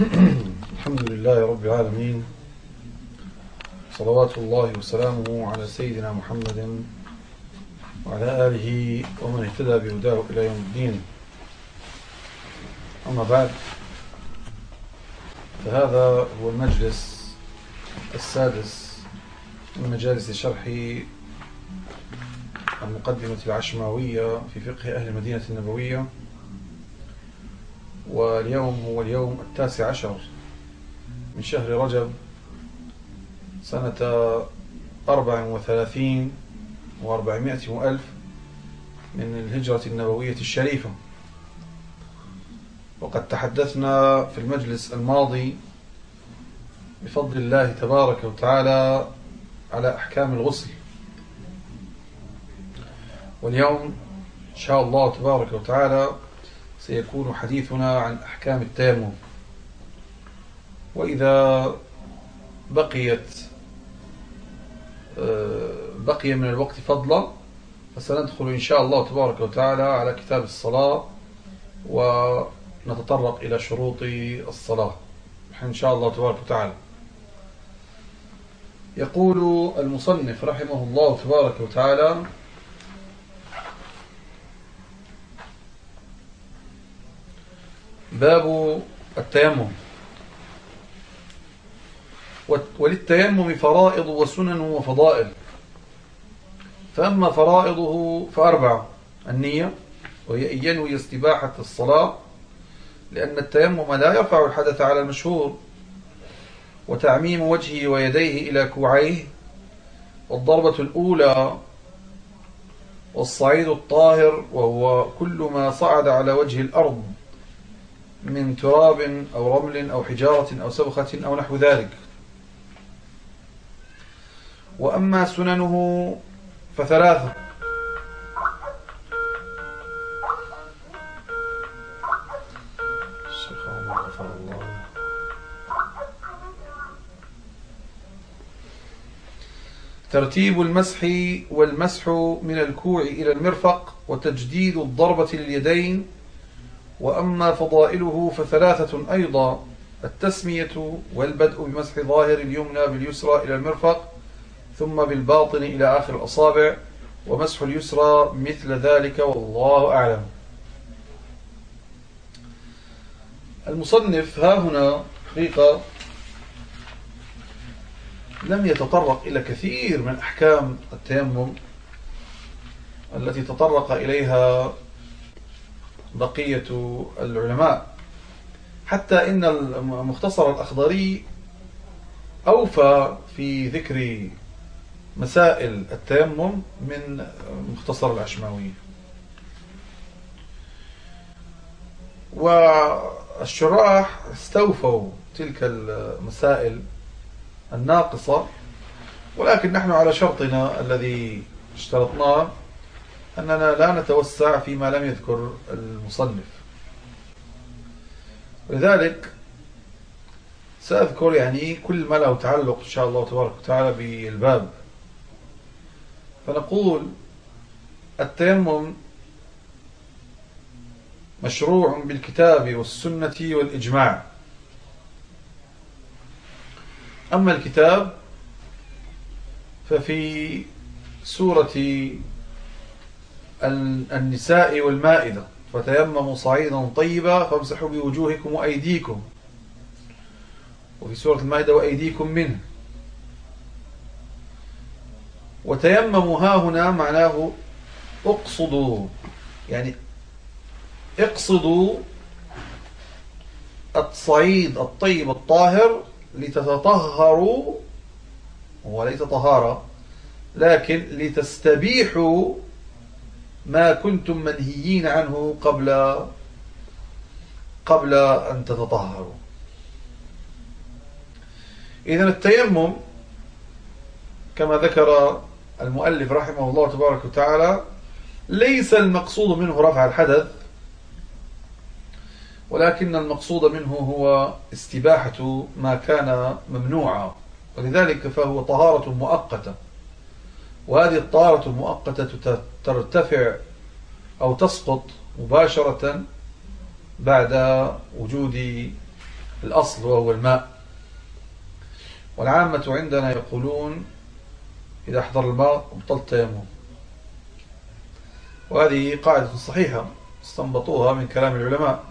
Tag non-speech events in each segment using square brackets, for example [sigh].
الحمد لله رب العالمين. صلوات الله وسلامه على سيدنا محمد وعلى آله ومن اهتدى بهداه إلى يوم الدين. أما بعد فهذا هو المجلس السادس من مجالس شرح المقدمة العشماوية في فقه أهل المدينة النبوية. واليوم هو اليوم التاسع عشر من شهر رجب سنة أربع وثلاثين وأربعمائة وألف من الهجرة النبوية الشريفة. وقد تحدثنا في المجلس الماضي بفضل الله تبارك وتعالى على أحكام الغسل. واليوم إن شاء الله تبارك وتعالى سيكون حديثنا عن أحكام التيمم. وإذا بقيت آه، بقي من الوقت فضلا فسندخل إن شاء الله تبارك وتعالى على كتاب الصلاة ونتطرق إلى شروط الصلاة. إن شاء الله تبارك وتعالى. يقول المصنف رحمه الله تبارك وتعالى باب التيمم. وللتيمم فرائض وسنن وفضائل. فأما فرائضه فأربع. النية وهي أن ينوي استباحة الصلاة لأن التيمم لا يرفع الحدث على المشهور. وتعميم وجهه ويديه إلى كوعيه. والضربة الأولى والصعيد الطاهر وهو كل ما صعد على وجه الأرض. من تراب أو رمل أو حجارة أو سبخة أو نحو ذلك. وأما سننه فثلاثة. ترتيب المسح والمسح من الكوع إلى المرفق وتجديد الضربة لليدين وأما فضائله فثلاثة أيضا التسمية والبدء بمسح ظاهر اليمنى باليسرى إلى المرفق ثم بالباطن إلى آخر الأصابع ومسح اليسرى مثل ذلك والله أعلم. المصنف ها هنا حقيقة لم يتطرق إلى كثير من أحكام التيمم التي تطرق إليها بقية العلماء. حتى إن المختصر الأخضري أوفى في ذكر مسائل التيمم من مختصر العشماوي. والشراح استوفوا تلك المسائل الناقصة ولكن نحن على شرطنا الذي اشترطناه. أننا لا نتوسع فيما لم يذكر المصنف. ولذلك سأذكر يعني كل ما له تعلق إن شاء الله تبارك وتعالى بالباب. فنقول التيمم مشروع بالكتاب والسنة والإجماع. أما الكتاب ففي سورة النساء والمائدة. فتيمموا صعيدا طيبا فامسحوا بوجوهكم وأيديكم. وفي سورة المائدة وأيديكم منه. وتيمموا ها هنا معناه اقصدوا. يعني اقصدوا الصعيد الطيب الطاهر لتتطهروا وليس طهارة لكن لتستبيحوا ما كنتم منهيين عنه قبل قبل أن تتطهروا. إذا التيمم كما ذكر المؤلف رحمه الله تبارك وتعالى ليس المقصود منه رفع الحدث ولكن المقصود منه هو استباحة ما كان ممنوعا ولذلك فهو طهارة مؤقتة. وهذه الطهارة المؤقتة ترتفع أو تسقط مباشرة بعد وجود الأصل وهو الماء. والعامة عندنا يقولون إذا حضر الماء بطل التيمم وهذه قاعدة صحيحة استنبطوها من كلام العلماء.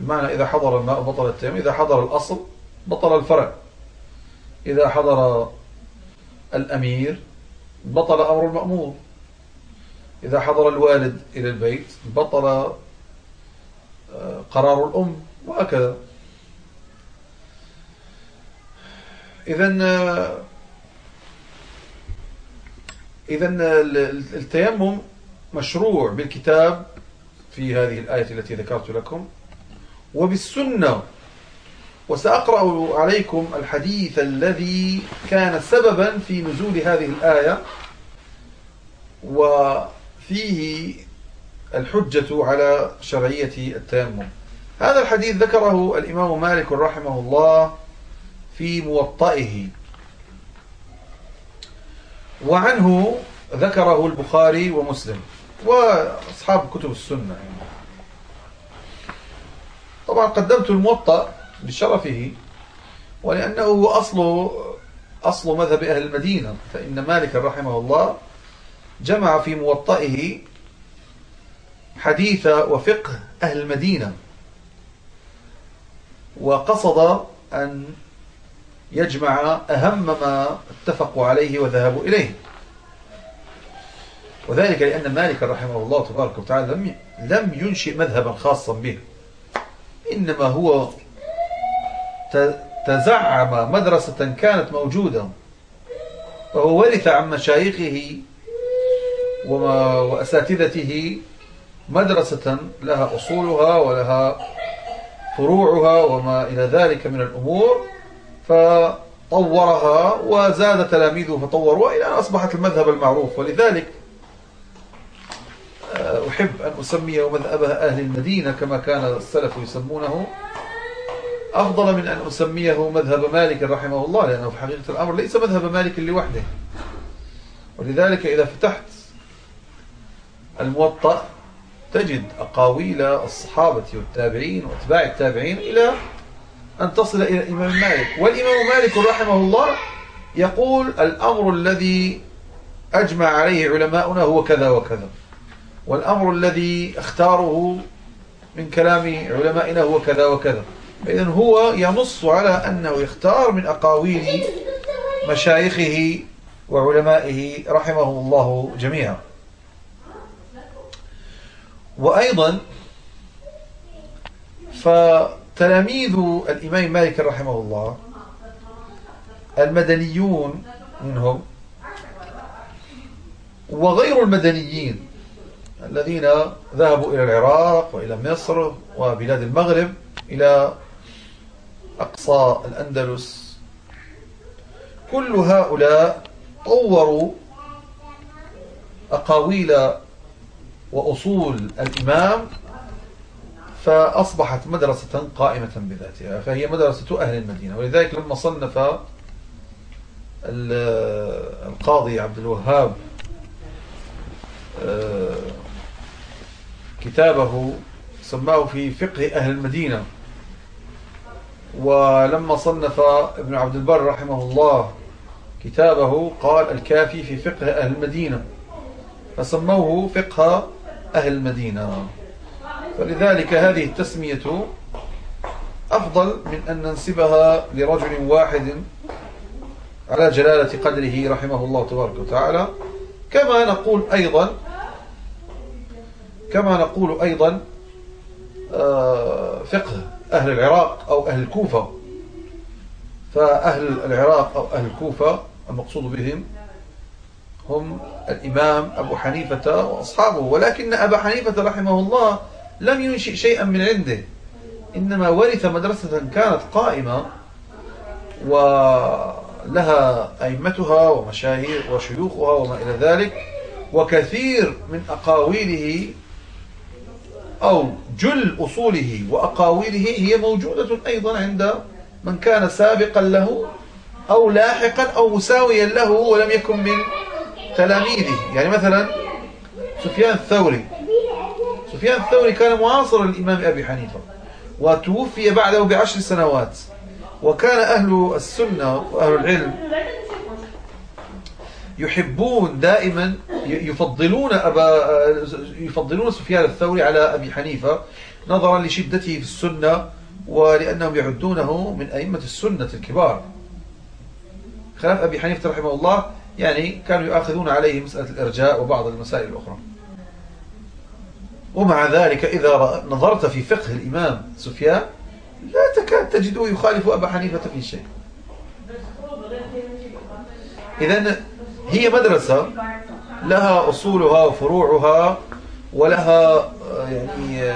بمعنى إذا حضر الماء بطل التيمم إذا حضر الأصل بطل الفرع. إذا حضر الأمير بطل أمر المأمور. إذا حضر الوالد إلى البيت بطل آه، قرار الأم وهكذا. إذا آه، إذا التيمم مشروع بالكتاب في هذه الآية التي ذكرت لكم. وبالسنة وسأقرأ عليكم الحديث الذي كان سببا في نزول هذه الآية وفيه الحجة على شرعية التيمم هذا الحديث ذكره الإمام مالك رحمه الله في موطئه وعنه ذكره البخاري ومسلم وأصحاب كتب السنة. طبعا قدمت الموطأ بشرفه ولأنه هو أصل أصل مذهب أهل المدينة. فإن مالك رحمه الله جمع في موطئه حديث وفقه أهل المدينة وقصد أن يجمع أهم ما اتفقوا عليه وذهبوا إليه. وذلك لأن مالك رحمه الله تبارك وتعالى لم لم ينشئ مذهبا خاصا به إنما هو تزعم مدرسة كانت موجودة. وهو ورث عن مشايخه وأساتذته مدرسة لها أصولها ولها فروعها وما إلى ذلك من الأمور. فطورها وزاد تلاميذه فطوروا إلى أن أصبحت المذهب المعروف. ولذلك آه، أحب أن أسميه مذهب أهل المدينة كما كان السلف يسمونه. أفضل من أن أسميه مذهب مالك رحمه الله لأنه في حقيقة الأمر ليس مذهب مالك لوحده. ولذلك إذا فتحت الموطأ تجد أقاويل الصحابة والتابعين وأتباع التابعين إلى أن تصل إلى الإمام مالك. والإمام مالك رحمه الله يقول الأمر الذي أجمع عليه علماؤنا هو كذا وكذا. والأمر الذي اختاره من كلام علمائنا هو كذا وكذا. إذن هو ينص على أنه يختار من أقاويل مشايخه وعلمائه رحمهم الله جميعا. وأيضا فتلاميذ الإمام مالك رحمه الله المدنيون منهم وغير المدنيين الذين ذهبوا إلى العراق وإلى مصر وبلاد المغرب إلى أقصى الأندلس. كل هؤلاء طوروا أقاويل وأصول الإمام فأصبحت مدرسة قائمة بذاتها فهي مدرسة أهل المدينة. ولذلك لما صنف القاضي عبد الوهاب آه، كتابه سماه في فقه أهل المدينة. ولما صنف ابن عبد البر رحمه الله كتابه قال الكافي في فقه أهل المدينة. فسموه فقه أهل المدينة. فلذلك هذه التسمية أفضل من أن ننسبها لرجل واحد على جلالة قدره رحمه الله تبارك وتعالى. كما نقول أيضا كما نقول أيضا آه، فقه. أهل العراق أو أهل الكوفة. فأهل العراق أو أهل الكوفة المقصود بهم هم الإمام أبو حنيفة وأصحابه. ولكن أبا حنيفة رحمه الله لم ينشئ شيئا من عنده إنما ورث مدرسة كانت قائمة ولها أئمتها ومشاهير وشيوخها وما إلى ذلك وكثير من أقاويله أو جل أصوله وأقاويله هي موجودة أيضا عند من كان سابقا له أو لاحقا أو مساويا له ولم يكن من تلاميذه. يعني مثلا سفيان الثوري. سفيان الثوري كان معاصرا للإمام أبي حنيفة وتوفي بعده بعشر سنوات. وكان أهل السنة وأهل العلم يحبون دائما يفضلون أبا يفضلون سفيان الثوري على أبي حنيفة نظرا لشدته في السنة ولأنهم يعدونه من أئمة السنة الكبار. خلاف أبي حنيفة رحمه الله يعني كانوا يأخذون عليه مسألة الإرجاء وبعض المسائل الأخرى. ومع ذلك إذا نظرت في فقه الإمام سفيان لا تكاد تجده يخالف أبا حنيفة في شيء. إذا هي مدرسة لها أصولها وفروعها ولها يعني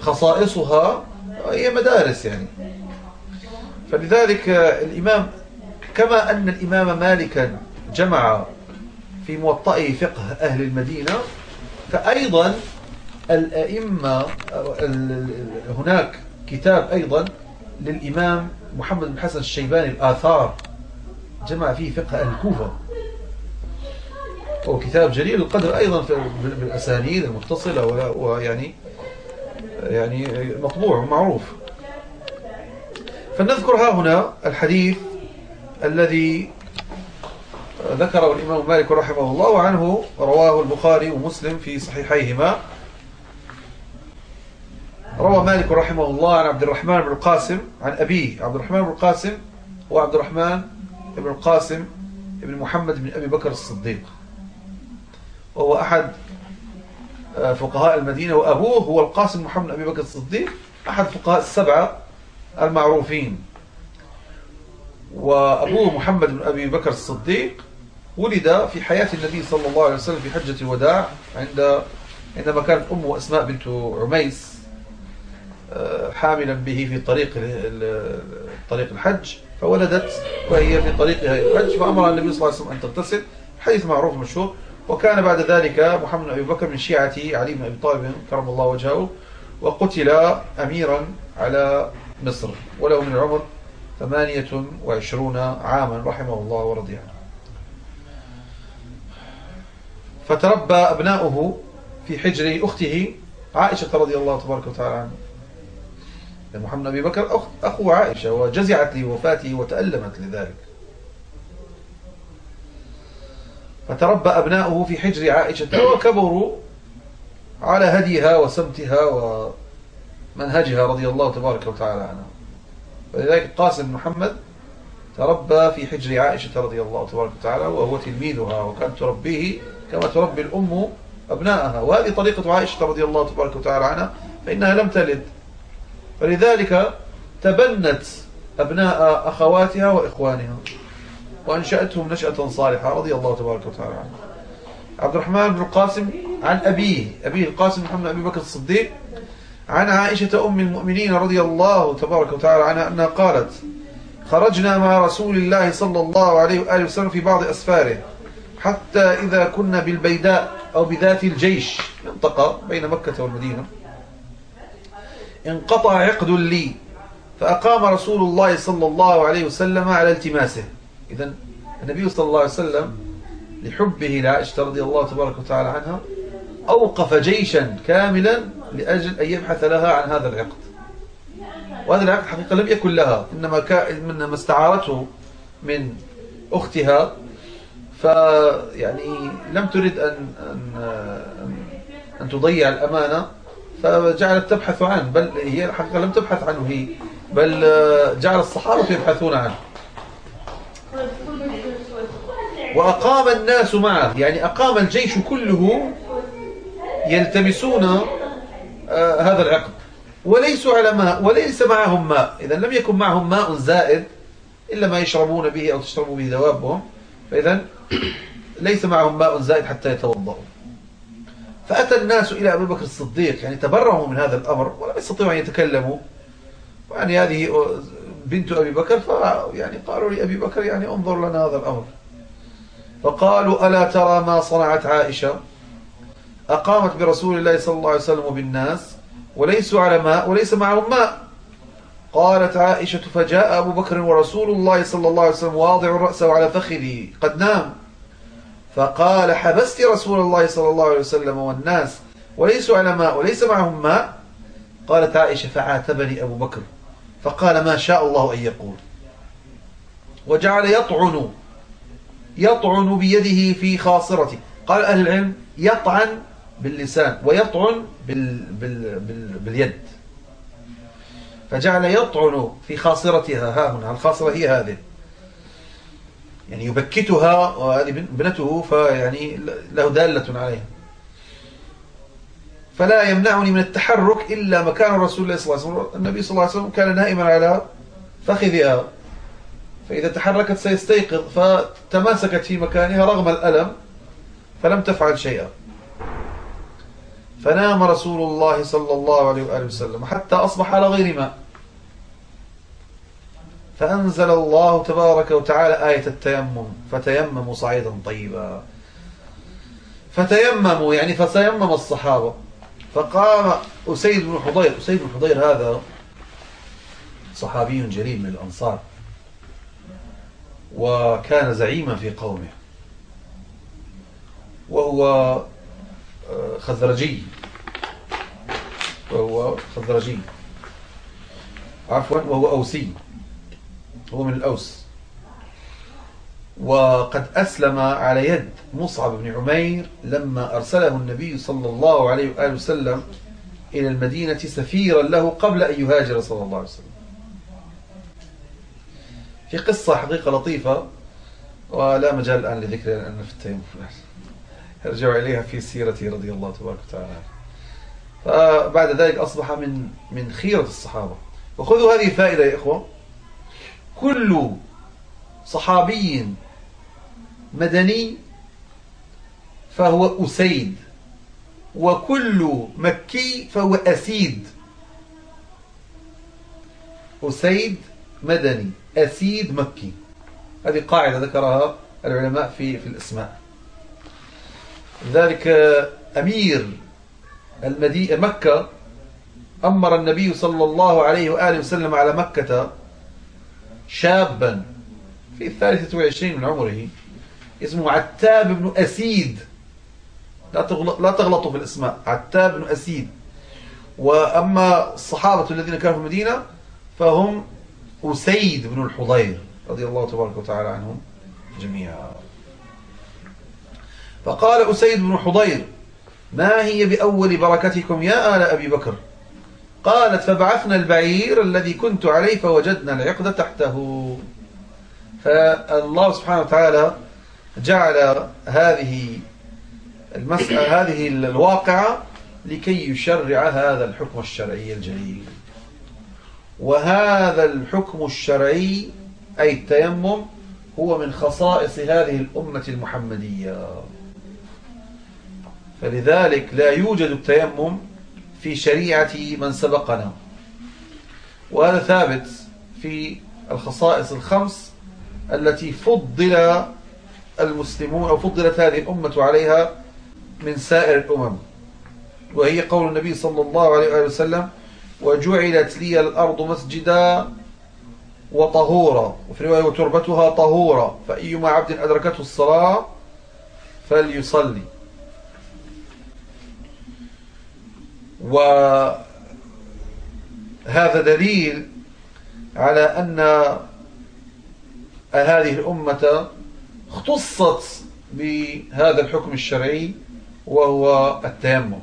خصائصها. هي مدارس يعني. فلذلك الإمام كما أن الإمام مالكا جمع في موطئه فقه أهل المدينة فأيضا الأئمة هناك كتاب أيضا للإمام محمد بن حسن الشيباني الآثار. جمع فيه فقه أهل الكوفة. هو كتاب جليل القدر أيضا بالأسانيد المتصلة ويعني يعني مطبوع ومعروف. فلنذكر ها هنا الحديث الذي ذكره الإمام مالك رحمه الله وعنه رواه البخاري ومسلم في صحيحيهما. روى مالك رحمه الله عن عبد الرحمن بن القاسم عن أبيه عبد الرحمن بن القاسم هو عبد الرحمن بن القاسم بن محمد بن أبي بكر الصديق. وهو أحد آه، فقهاء المدينة وأبوه هو القاسم محمد بن أبي بكر الصديق أحد فقهاء السبعة المعروفين. وأبوه محمد بن أبي بكر الصديق ولد في حياة النبي صلى الله عليه وسلم في حجة الوداع عند عندما كانت أمه أسماء بنت عميس حاملا به في طريق طريق الحج فولدت وهي في طريقها الحج فأمر النبي صلى الله عليه وسلم أن تغتسل حديث معروف مشهور. وكان بعد ذلك محمد بن أبي بكر من شيعة علي بن أبي طالب كرم الله وجهه وقتل أميرا على مصر وله من العمر ثمانية وعشرون عاما رحمه الله ورضي عنه. فتربى أبناؤه في حجر أخته عائشة رضي الله تبارك وتعالى عنها. محمد أبي بكر أخو عائشة وجزعت لوفاته وتألمت لذلك. فتربى أبناؤه في حجر عائشة. وكبروا على هديها وسمتها ومنهجها رضي الله تبارك وتعالى عنها ولذلك قاسم محمد تربى في حجر عائشة رضي الله تبارك وتعالى وهو تلميذها وكانت تربيه كما تربي الأم أبناءها. وهذه طريقة عائشة رضي الله تبارك وتعالى عنها فإنها لم تلد. فلذلك تبنت أبناء أخواتها وإخوانها وأنشأتهم نشأة صالحة رضي الله تبارك وتعالى عبد الرحمن بن القاسم عن أبيه أبيه القاسم محمد أبي بكر الصديق عن عائشة أم المؤمنين رضي الله تبارك وتعالى عنها أنها قالت خرجنا مع رسول الله صلى الله عليه وآله وسلم في بعض أسفاره حتى إذا كنا بالبيداء أو بذات الجيش منطقة بين مكة والمدينة. انقطع عقد لي فأقام رسول الله صلى الله عليه وسلم على التماسه. إذا النبي صلى الله عليه وسلم لحبه لعائشة رضي الله تبارك وتعالى عنها أوقف جيشا كاملا لأجل أن يبحث لها عن هذا العقد. وهذا العقد حقيقة لم يكن لها إنما, إنما استعارته من أختها. فيعني لم تريد أن, أن, أن تضيع الأمانة. فجعلت تبحث عنه بل هي الحقيقة لم تبحث عنه هي بل جعل الصحابة يبحثون عنه. وأقام الناس معه يعني أقام الجيش كله يلتمسون آه هذا العقد. وليسوا على ماء وليس معهم ماء. إذا لم يكن معهم ماء زائد إلا ما يشربون به أو تشرب به دوابهم فإذا ليس معهم ماء زائد حتى يتوضأوا. فأتى الناس إلى أبي بكر الصديق يعني تبرعوا من هذا الأمر ولم يستطيعوا أن يتكلموا. يعني هذه بنت أبي بكر يعني قالوا لأبي بكر يعني انظر لنا هذا الأمر. فقالوا ألا ترى ما صنعت عائشة؟ أقامت برسول الله صلى الله عليه وسلم بالناس وليسوا على ماء وليس معهم ماء. قالت عائشة فجاء أبو بكر ورسول الله صلى الله عليه وسلم واضع رأسه على فخذي قد نام. فقال حبست رسول الله صلى الله عليه وسلم والناس وليسوا على ماء وليس معهم ماء؟ قالت عائشة فعاتبني أبو بكر. فقال ما شاء الله أن يقول. وجعل يطعن. يطعن بيده في خاصرته. قال أهل العلم يطعن باللسان ويطعن بال بال بال باليد. فجعل يطعن في خاصرتها. ها هنا الخاصرة هي هذه. يعني يبكتها وهذه ابنته فيعني له دالة عليها. فلا يمنعني من التحرك إلا مكان الرسول صلى الله عليه وسلم. النبي صلى الله عليه وسلم كان نائما على فخذها. فإذا تحركت سيستيقظ فتماسكت في مكانها رغم الألم فلم تفعل شيئا. فنام رسول الله صلى الله عليه وآله وسلم حتى أصبح على غير ماء. فأنزل الله تبارك وتعالى آية التيمم فتيمموا صعيدا طيبا. فتيمموا يعني فتيمم الصحابة. فقام أسيد بن حضير أسيد بن حضير هذا صحابي جليل من الأنصار وكان زعيما في قومه. وهو آه، خزرجي. وهو خزرجي. عفوا وهو أوسي. هو من الأوس. وقد أسلم على يد مصعب بن عمير لما أرسله النبي صلى الله عليه وآله وسلم إلى المدينة سفيرا له قبل أن يهاجر صلى الله عليه وسلم. في قصة حقيقة لطيفة ولا مجال الآن لذكرها لأن في التيمم يرجع إليها في سيرته رضي الله تبارك وتعالى. فبعد ذلك أصبح من من خيرة الصحابة. وخذوا هذه فائدة يا إخوة. كل صحابي مدني فهو أسيد وكل مكي فهو أسيد. أسيد مدني أسيد مكي. هذه قاعدة ذكرها العلماء في في الأسماء. ذلك أمير المدينة مكة أمر النبي صلى الله عليه وآله وسلم على مكة شابا. في الثالثة والعشرين من عمره اسمه عتاب بن أسيد. لا لا تغلطوا في الاسماء عتاب بن أسيد. وأما الصحابة الذين كانوا في المدينة فهم أسيد بن الحضير رضي الله تبارك وتعالى عنهم جميعا. فقال أسيد بن حضير ما هي بأول بركتكم يا آل أبي بكر؟ قالت فبعثنا البعير الذي كنت عليه فوجدنا العقد تحته. فالله سبحانه وتعالى جعل هذه المسألة هذه الواقعة لكي يشرع هذا الحكم الشرعي الجليل. وهذا الحكم الشرعي أي التيمم هو من خصائص هذه الأمة المحمدية. فلذلك لا يوجد التيمم في شريعة من سبقنا. وهذا ثابت في الخصائص الخمس التي فضل المسلمون أو فضلت هذه الأمة عليها من سائر الأمم. وهي قول النبي صلى الله عليه وسلم وجعلت لي الأرض مسجدا وطهورا. وفي رواية وتربتها طهورا. فأيما عبد أدركته الصلاة فليصلي. وهذا دليل على أن هذه الأمة اختصت بهذا الحكم الشرعي وهو التيمم.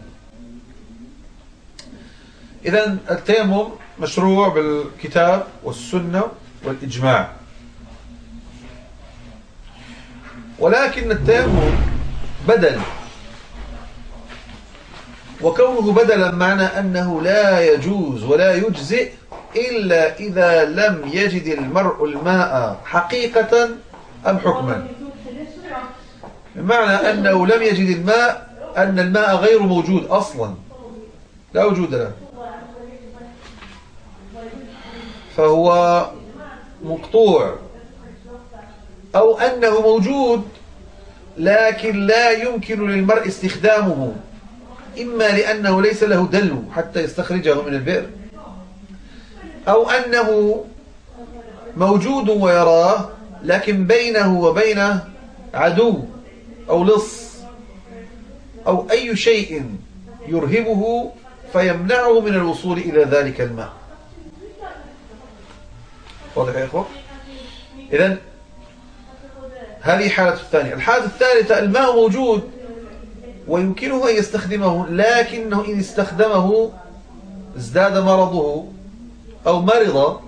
إذا التيمم مشروع بالكتاب والسنة والإجماع. ولكن التيمم بدل وكونه بدلا معنى أنه لا يجوز ولا يجزئ إلا إذا لم يجد المرء الماء حقيقة أم حكما. بمعنى أنه لم يجد الماء أن الماء غير موجود أصلا. لا وجود له. فهو مقطوع. أو أنه موجود لكن لا يمكن للمرء استخدامه. إما لأنه ليس له دلو حتى يستخرجه من البئر أو أنه موجود ويراه لكن بينه وبينه عدو أو لص أو أي شيء يرهبه فيمنعه من الوصول إلى ذلك الماء. واضح يا إخوة؟ إذن هذه حالة الثانية. الحالة الثالثة الماء موجود ويمكنه أن يستخدمه لكنه إن استخدمه ازداد مرضه أو مرض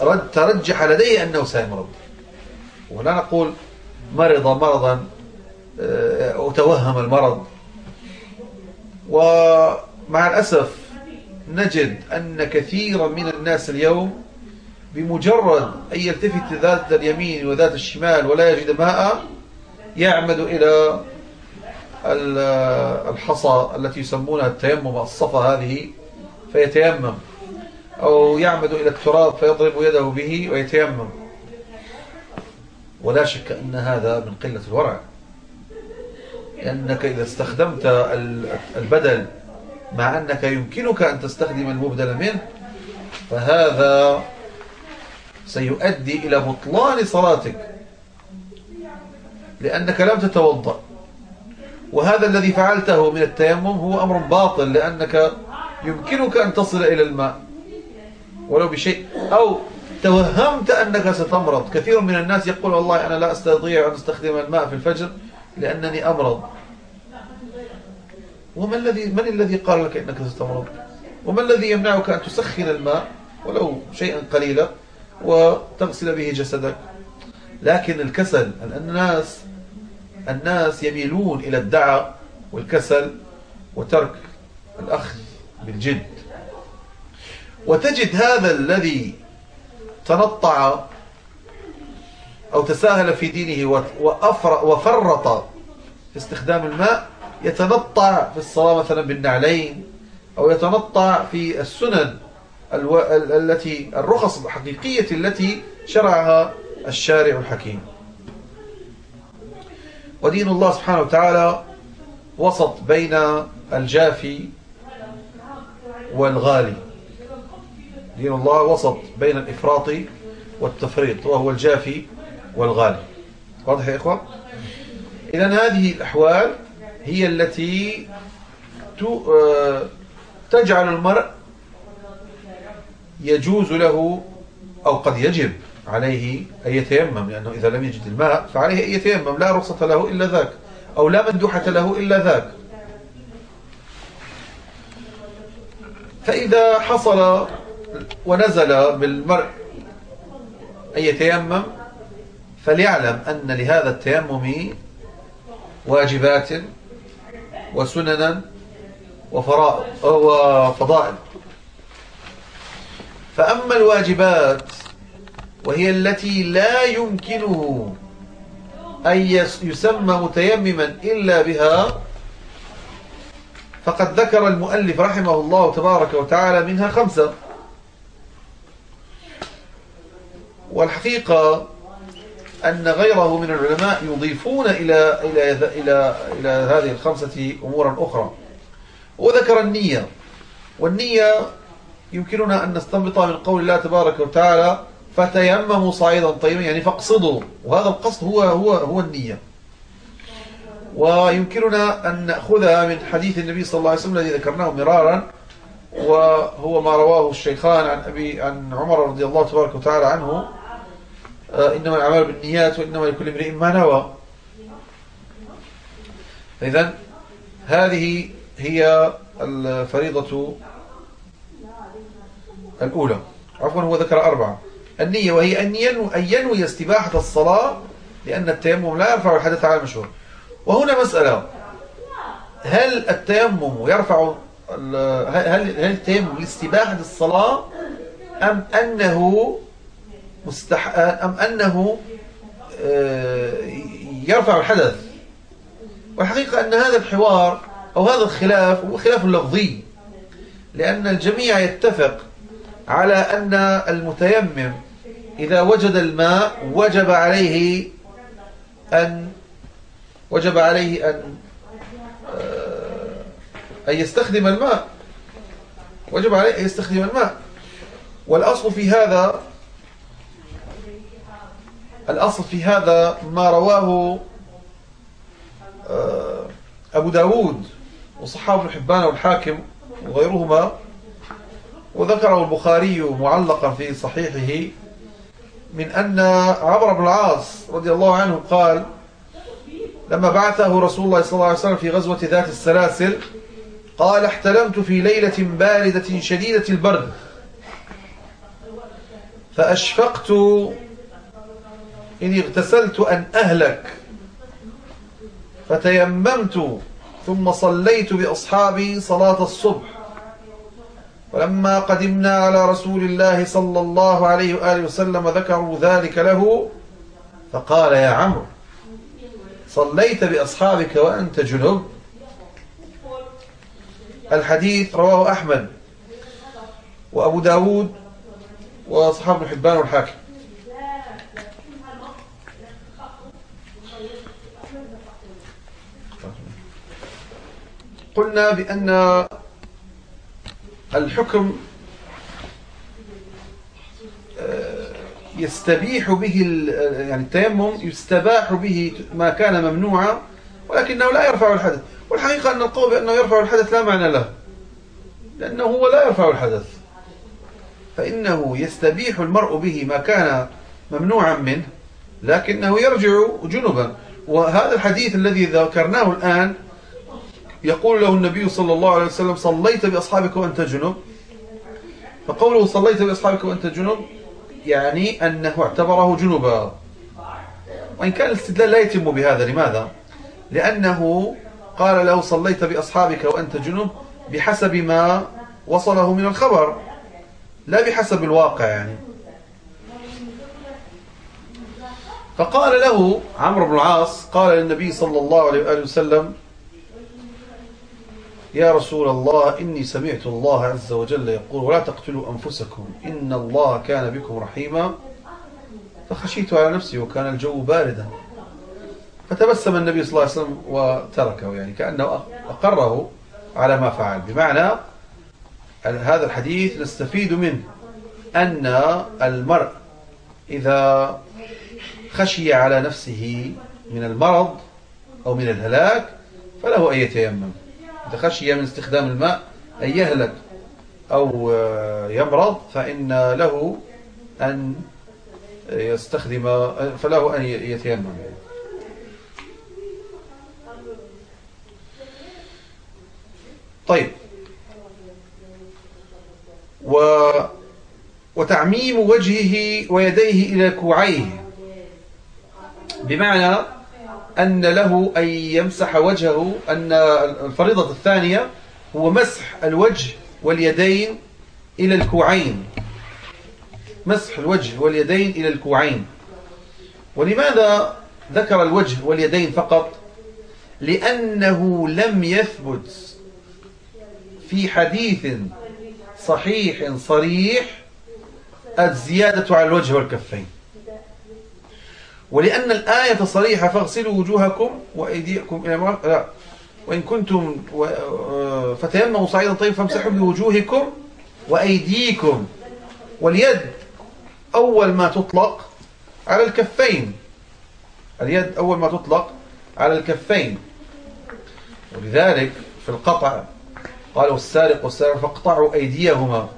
وترجح لديه أنه سيمرض. ولا نقول مرض مرضا أو توهم المرض. ومع الأسف نجد أن كثيرا من الناس اليوم بمجرد أن يلتفت ذات اليمين وذات الشمال ولا يجد ماء يعمد إلى الحصى التي يسمونها التيمم الصفا هذه فيتيمم. أو يعمد إلى التراب فيضرب يده به ويتيمم. ولا شك أن هذا من قلة الورع. لأنك إذا استخدمت البدل مع أنك يمكنك أن تستخدم المبدل منه فهذا سيؤدي إلى بطلان صلاتك. لأنك لم تتوضأ. وهذا الذي فعلته من التيمم هو أمر باطل لأنك يمكنك أن تصل إلى الماء ولو بشيء. أو توهمت أنك ستمرض. كثير من الناس يقول والله أنا لا أستطيع أن أستخدم الماء في الفجر لأنني أمرض. وما الذي من الذي قال لك أنك ستمرض؟ وما الذي يمنعك أن تسخن الماء ولو شيئا قليلا وتغسل به جسدك؟ لكن الكسل الناس الناس يميلون إلى الدعاء والكسل وترك الأخذ بالجد وتجد هذا الذي تنطع أو تساهل في دينه وفرط في استخدام الماء يتنطع في الصلاة مثلا بالنعلين أو يتنطع في السنن. التي الرخص الحقيقية التي شرعها الشارع الحكيم ودين الله سبحانه وتعالى وسط بين الجافي والغالي. دين الله وسط بين الإفراط والتفريط وهو الجافي والغالي. واضح يا إخوة؟ إذا هذه الأحوال هي التي آه، تجعل المرء يجوز له أو قد يجب عليه أن يتيمم لأنه إذا لم يجد الماء فعليه أن يتيمم لا رخصة له إلا ذاك أو لا مندوحة له إلا ذاك. فإذا حصل ونزل بالمرء أن يتيمم فليعلم أن لهذا التيمم واجبات وسننا وفضائل. فأما الواجبات وهي التي لا يمكنه أن يسمى متيمما إلا بها. فقد ذكر المؤلف رحمه الله تبارك وتعالى منها خمسة. والحقيقة أن غيره من العلماء يضيفون إلى, إلى, إلى, إلى هذه الخمسة أمورا أخرى. وذكر النية. والنية يمكننا أن نستنبطها من قول الله تبارك وتعالى فتيمموا صعيدا طيبا يعني فاقصدوا وهذا القصد هو هو هو النية. ويمكننا أن نأخذها من حديث النبي صلى الله عليه وسلم الذي ذكرناه مرارا وهو ما رواه الشيخان عن أبي عن عمر رضي الله تبارك وتعالى عنه. آه، إنما الأعمال بالنيات وإنما لكل امرئ ما نوى. إذن هذه هي الفريضة الأولى. عفوا هو ذكر أربعة. النية وهي أن ينوي, أن استباحة الصلاة لأن التيمم لا يرفع الحدث على المشهور. وهنا مسألة هل التيمم يرفع هل هل التيمم لاستباحة الصلاة أم أنه مستح أم أنه آه، يرفع الحدث؟ والحقيقة أن هذا الحوار أو هذا الخلاف هو خلاف لفظي لأن الجميع يتفق على أن المتيمم إذا وجد الماء وجب عليه أن وجب عليه أن آه، أن يستخدم الماء. وجب عليه أن يستخدم الماء. والأصل في هذا الأصل في هذا ما رواه آه، أبو داود وصححه ابن حبان والحاكم وغيرهما وذكره البخاري معلقا في صحيحه. من أن عمرو بن العاص رضي الله عنه قال لما بعثه رسول الله صلى الله عليه وسلم في غزوة ذات السلاسل قال احتلمت في ليلة باردة شديدة البرد فأشفقت إني اغتسلت أن أهلك فتيممت ثم صليت بأصحابي صلاة الصبح. ولما قدمنا على رسول الله صلى الله عليه وآله وسلم ذكروا ذلك له فقال يا عمرو صليت بأصحابك وأنت جنوب الحديث رواه أحمد وأبو داود وصحاب الحبان والحاكم. قلنا بأن الحكم آه، يستبيح به يعني التيمم يستباح به ما كان ممنوعا ولكنه لا يرفع الحدث. والحقيقة أن القول بأنه يرفع الحدث لا معنى له لأنه هو لا يرفع الحدث. فإنه يستبيح المرء به ما كان ممنوعا منه لكنه يرجع جنبا. وهذا الحديث الذي ذكرناه الآن يقول له النبي صلى الله عليه وسلم صليت بأصحابك وأنت جنب. فقوله صليت بأصحابك وأنت جنب يعني أنه اعتبره جنبا. وإن كان الاستدلال لا يتم بهذا لماذا؟ لأنه قال له صليت بأصحابك وأنت جنب بحسب ما وصله من الخبر لا بحسب الواقع يعني. فقال له عمرو بن العاص قال للنبي صلى الله عليه وآله وسلم يا رسول الله إني سمعت الله عز وجل يقول ولا تقتلوا أنفسكم إن الله كان بكم رحيما. فخشيت على نفسي وكان الجو باردا. فتبسم النبي صلى الله عليه وسلم وتركه يعني كأنه أقره على ما فعل. بمعنى هذا الحديث نستفيد منه أن المرء إذا خشي على نفسه من المرض أو من الهلاك فله أن يتيمم. إذا خشي من استخدام الماء أن يهلك أو يمرض فإن له أن يستخدم فله أن يتيمم. طيب. و وتعميم وجهه ويديه إلى كوعيه. بمعنى أن له أن يمسح وجهه أن الفريضة الثانية هو مسح الوجه واليدين إلى الكوعين. مسح الوجه واليدين إلى الكوعين. ولماذا ذكر الوجه واليدين فقط؟ لأنه لم يثبت في حديث صحيح صريح الزيادة على الوجه والكفين. ولأن الآية صريحة فاغسلوا وجوهكم وأيديكم إلى لا. وإن كنتم فتيمموا صعيدا طيب فامسحوا بوجوهكم وأيديكم. واليد أول ما تطلق على الكفين. اليد أول ما تطلق على الكفين. ولذلك في القطع قالوا السارق والسارق فاقطعوا أيديهما.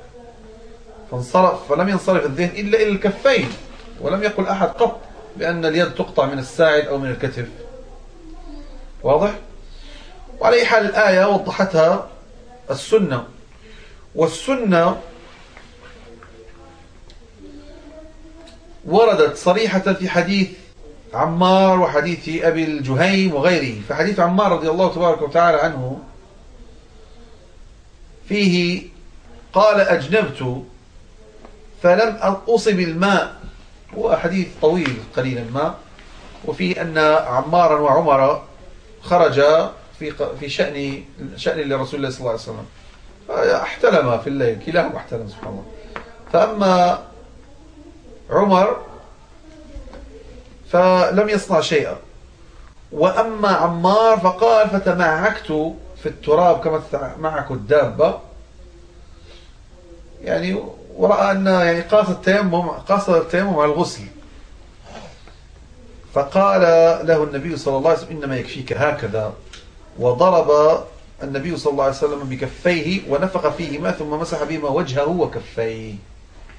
فانصرف فلم ينصرف الذهن إلا إلى الكفين ولم يقل أحد قط. بأن اليد تقطع من الساعد أو من الكتف. واضح؟ وعلى أي حال الآية وضحتها السنة. والسنة وردت صريحة في حديث عمار وحديث أبي الجهيم وغيره. فحديث عمار رضي الله تبارك وتعالى عنه فيه قال أجنبت فلم أصب الماء هو حديث طويل قليلا ما وفيه أن عمارا وعمر خرجا في في شأن شأن لرسول الله صلى الله عليه وسلم. احتلم في الليل كلاهما احتلم سبحان الله. فأما عمر فلم يصنع شيئا. وأما عمار فقال فتمعكت في التراب كما تتمعك الدابة. يعني ورأى أن يعني قاس التيمم قاس التيمم على الغسل. فقال له النبي صلى الله عليه وسلم إنما يكفيك هكذا. وضرب النبي صلى الله عليه وسلم بكفيه ونفخ فيهما ثم مسح بهما وجهه وكفيه.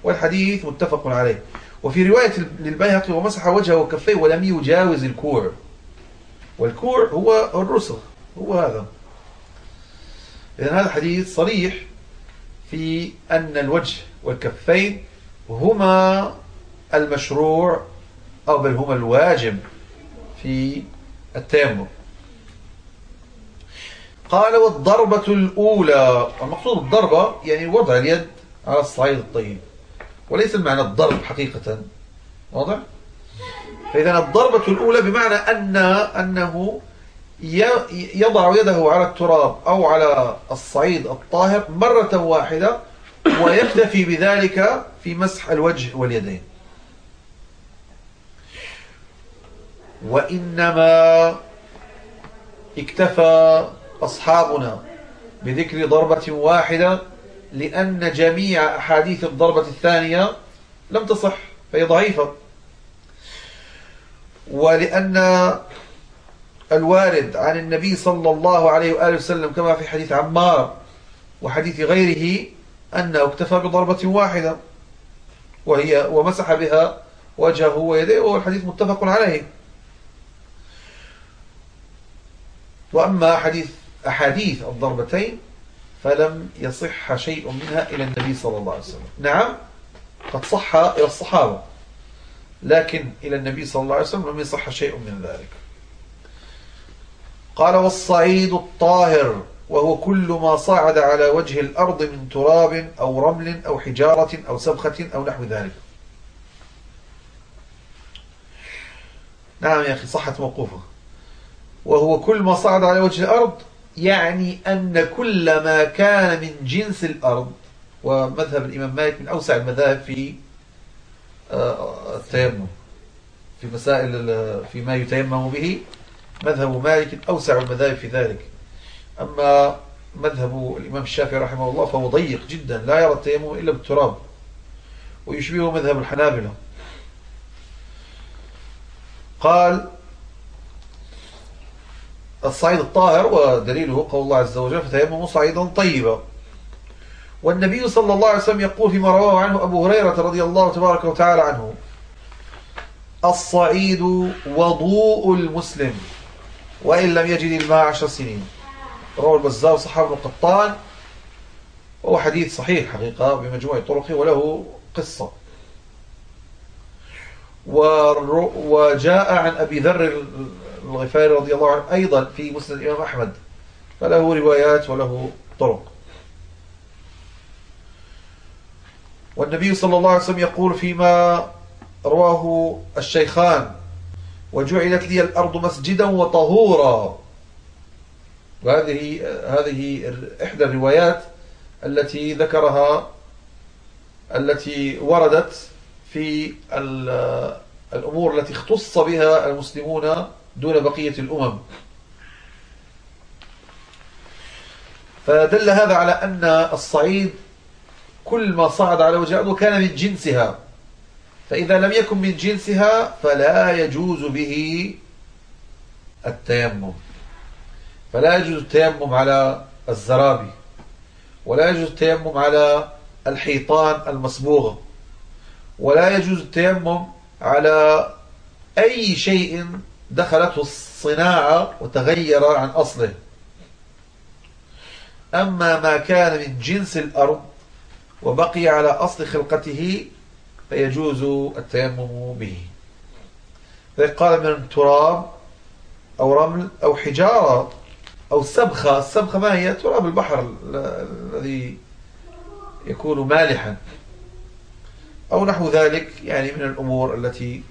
والحديث متفق عليه. وفي رواية للبيهقي ومسح وجهه وكفيه ولم يجاوز الكوع. والكوع هو الرسغ هو هذا. إذن هذا الحديث صريح في أن الوجه والكفين هما المشروع أو بل هما الواجب في التيمم قال والضربة الأولى المقصود الضربة يعني وضع اليد على الصعيد الطيب وليس المعنى الضرب حقيقة واضح؟ فإذا الضربة الأولى بمعنى أن أنه يضع يده على التراب أو على الصعيد الطاهر مرة واحدة ويكتفي بذلك في مسح الوجه واليدين. وإنما اكتفى أصحابنا بذكر ضربة واحدة لأن جميع أحاديث الضربة الثانية لم تصح فهي ضعيفة. ولأن الوارد عن النبي صلى الله عليه وآله وسلم كما في حديث عمار وحديث غيره أنه اكتفى بضربة واحدة وهي ومسح بها وجهه ويديه وهو الحديث متفق عليه. وأما حديث أحاديث الضربتين فلم يصح شيء منها إلى النبي صلى الله عليه وسلم. نعم قد صح إلى الصحابة لكن إلى النبي صلى الله عليه وسلم لم يصح شيء من ذلك. قال والصعيد الطاهر. وهو كل ما صعد على وجه الأرض من تراب أو رمل أو حجارة أو سبخة أو نحو ذلك. نعم يا أخي صحت موقوفه وهو كل ما صعد على وجه الأرض يعني أن كل ما كان من جنس الأرض ومذهب الإمام مالك من أوسع المذاهب في آه، التيمم في مسائل فيما يتيمم به مذهب مالك أوسع المذاهب في ذلك. أما مذهب الإمام الشافعي رحمه الله فهو ضيق جدا لا يرى التيمم إلا بالتراب ويشبهه مذهب الحنابلة. قال الصعيد الطاهر ودليله قول الله عز وجل فتيمموا صعيدا طيبا والنبي صلى الله عليه وسلم يقول فيما رواه عنه أبو هريرة رضي الله تبارك وتعالى عنه الصعيد وضوء المسلم وإن لم يجد الماء عشر سنين رواه البزار صحابه ابن القطان وهو حديث صحيح حقيقة بمجموع طرقه وله قصة. وجاء عن أبي ذر الغفاري رضي الله عنه أيضا في مسند الإمام أحمد. فله روايات وله طرق. والنبي صلى الله عليه وسلم يقول فيما رواه الشيخان وجعلت لي الأرض مسجدا وطهورا. وهذه هذه إحدى الروايات التي ذكرها التي وردت في الأمور التي اختص بها المسلمون دون بقية الأمم. فدل هذا على أن الصعيد كل ما صعد على وجه الأرض كان من جنسها. فإذا لم يكن من جنسها فلا يجوز به التيمم. فلا يجوز التيمم على الزرابي ولا يجوز التيمم على الحيطان المصبوغة ولا يجوز التيمم على أي شيء دخلته الصناعة وتغير عن أصله. أما ما كان من جنس الأرض وبقي على أصل خلقته فيجوز التيمم به. قال من تراب أو رمل أو حجارة أو سبخة السبخة ما هي؟ تراب البحر الذي يكون مالحا. أو نحو ذلك يعني من الأمور التي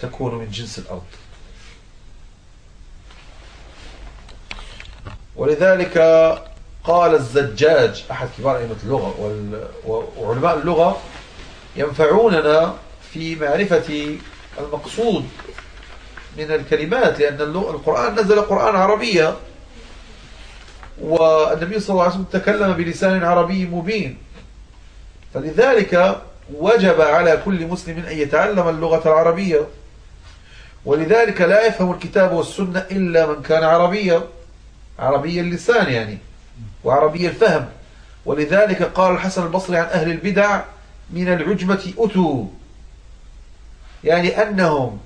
تكون من جنس الأرض. ولذلك قال الزجاج أحد كبار أئمة اللغة وعلماء اللغة ينفعوننا في معرفة المقصود من الكلمات لأن القرآن نزل قرآن عربية. والنبي صلى الله عليه وسلم تكلم بلسان عربي مبين. فلذلك وجب على كل مسلم أن يتعلم اللغة العربية. ولذلك لا يفهم الكتاب والسنة إلا من كان عربيا. عربي اللسان يعني وعربي الفهم. ولذلك قال الحسن البصري عن أهل البدع من العجمة أتوا. يعني أنهم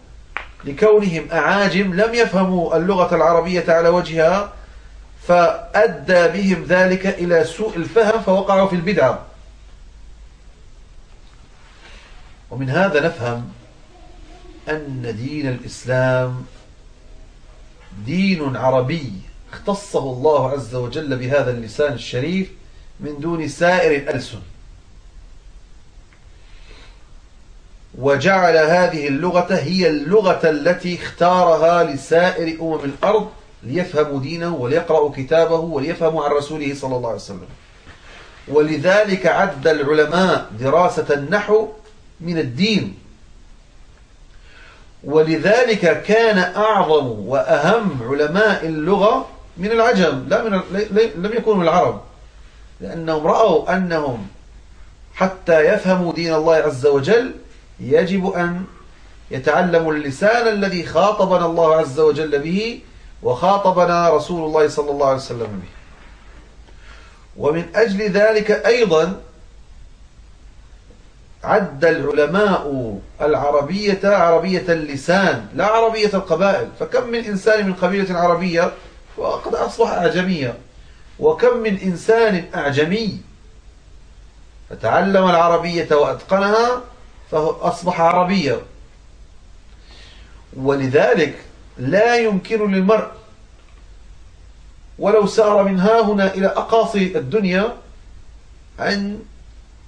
لكونهم أعاجم لم يفهموا اللغة العربية على وجهها فأدى بهم ذلك إلى سوء الفهم فوقعوا في البدعة ومن هذا نفهم أن دين الإسلام دين عربي اختصه الله عز وجل بهذا اللسان الشريف من دون سائر الألسن. وجعل هذه اللغة هي اللغة التي اختارها لسائر أمم الأرض ليفهموا دينه وليقرأوا كتابه وليفهموا عن رسوله صلى الله عليه وسلم. ولذلك عد العلماء دراسة النحو من الدين. ولذلك كان أعظم وأهم علماء اللغة من العجم لا من لم يكونوا العرب. لأنهم رأوا أنهم حتى يفهموا دين الله عز وجل يجب أن يتعلموا اللسان الذي خاطبنا الله عز وجل به وخاطبنا رسول الله صلى الله عليه وسلم به. ومن أجل ذلك أيضا عد العلماء العربية عربية اللسان لا عربية القبائل. فكم من إنسان من قبيلة عربية وقد أصبح أعجميا. وكم من إنسان أعجمي فتعلم العربية وأتقنها فأصبح عربيا. ولذلك لا يمكن للمرء ولو سار من ها هنا إلى أقاصي الدنيا أن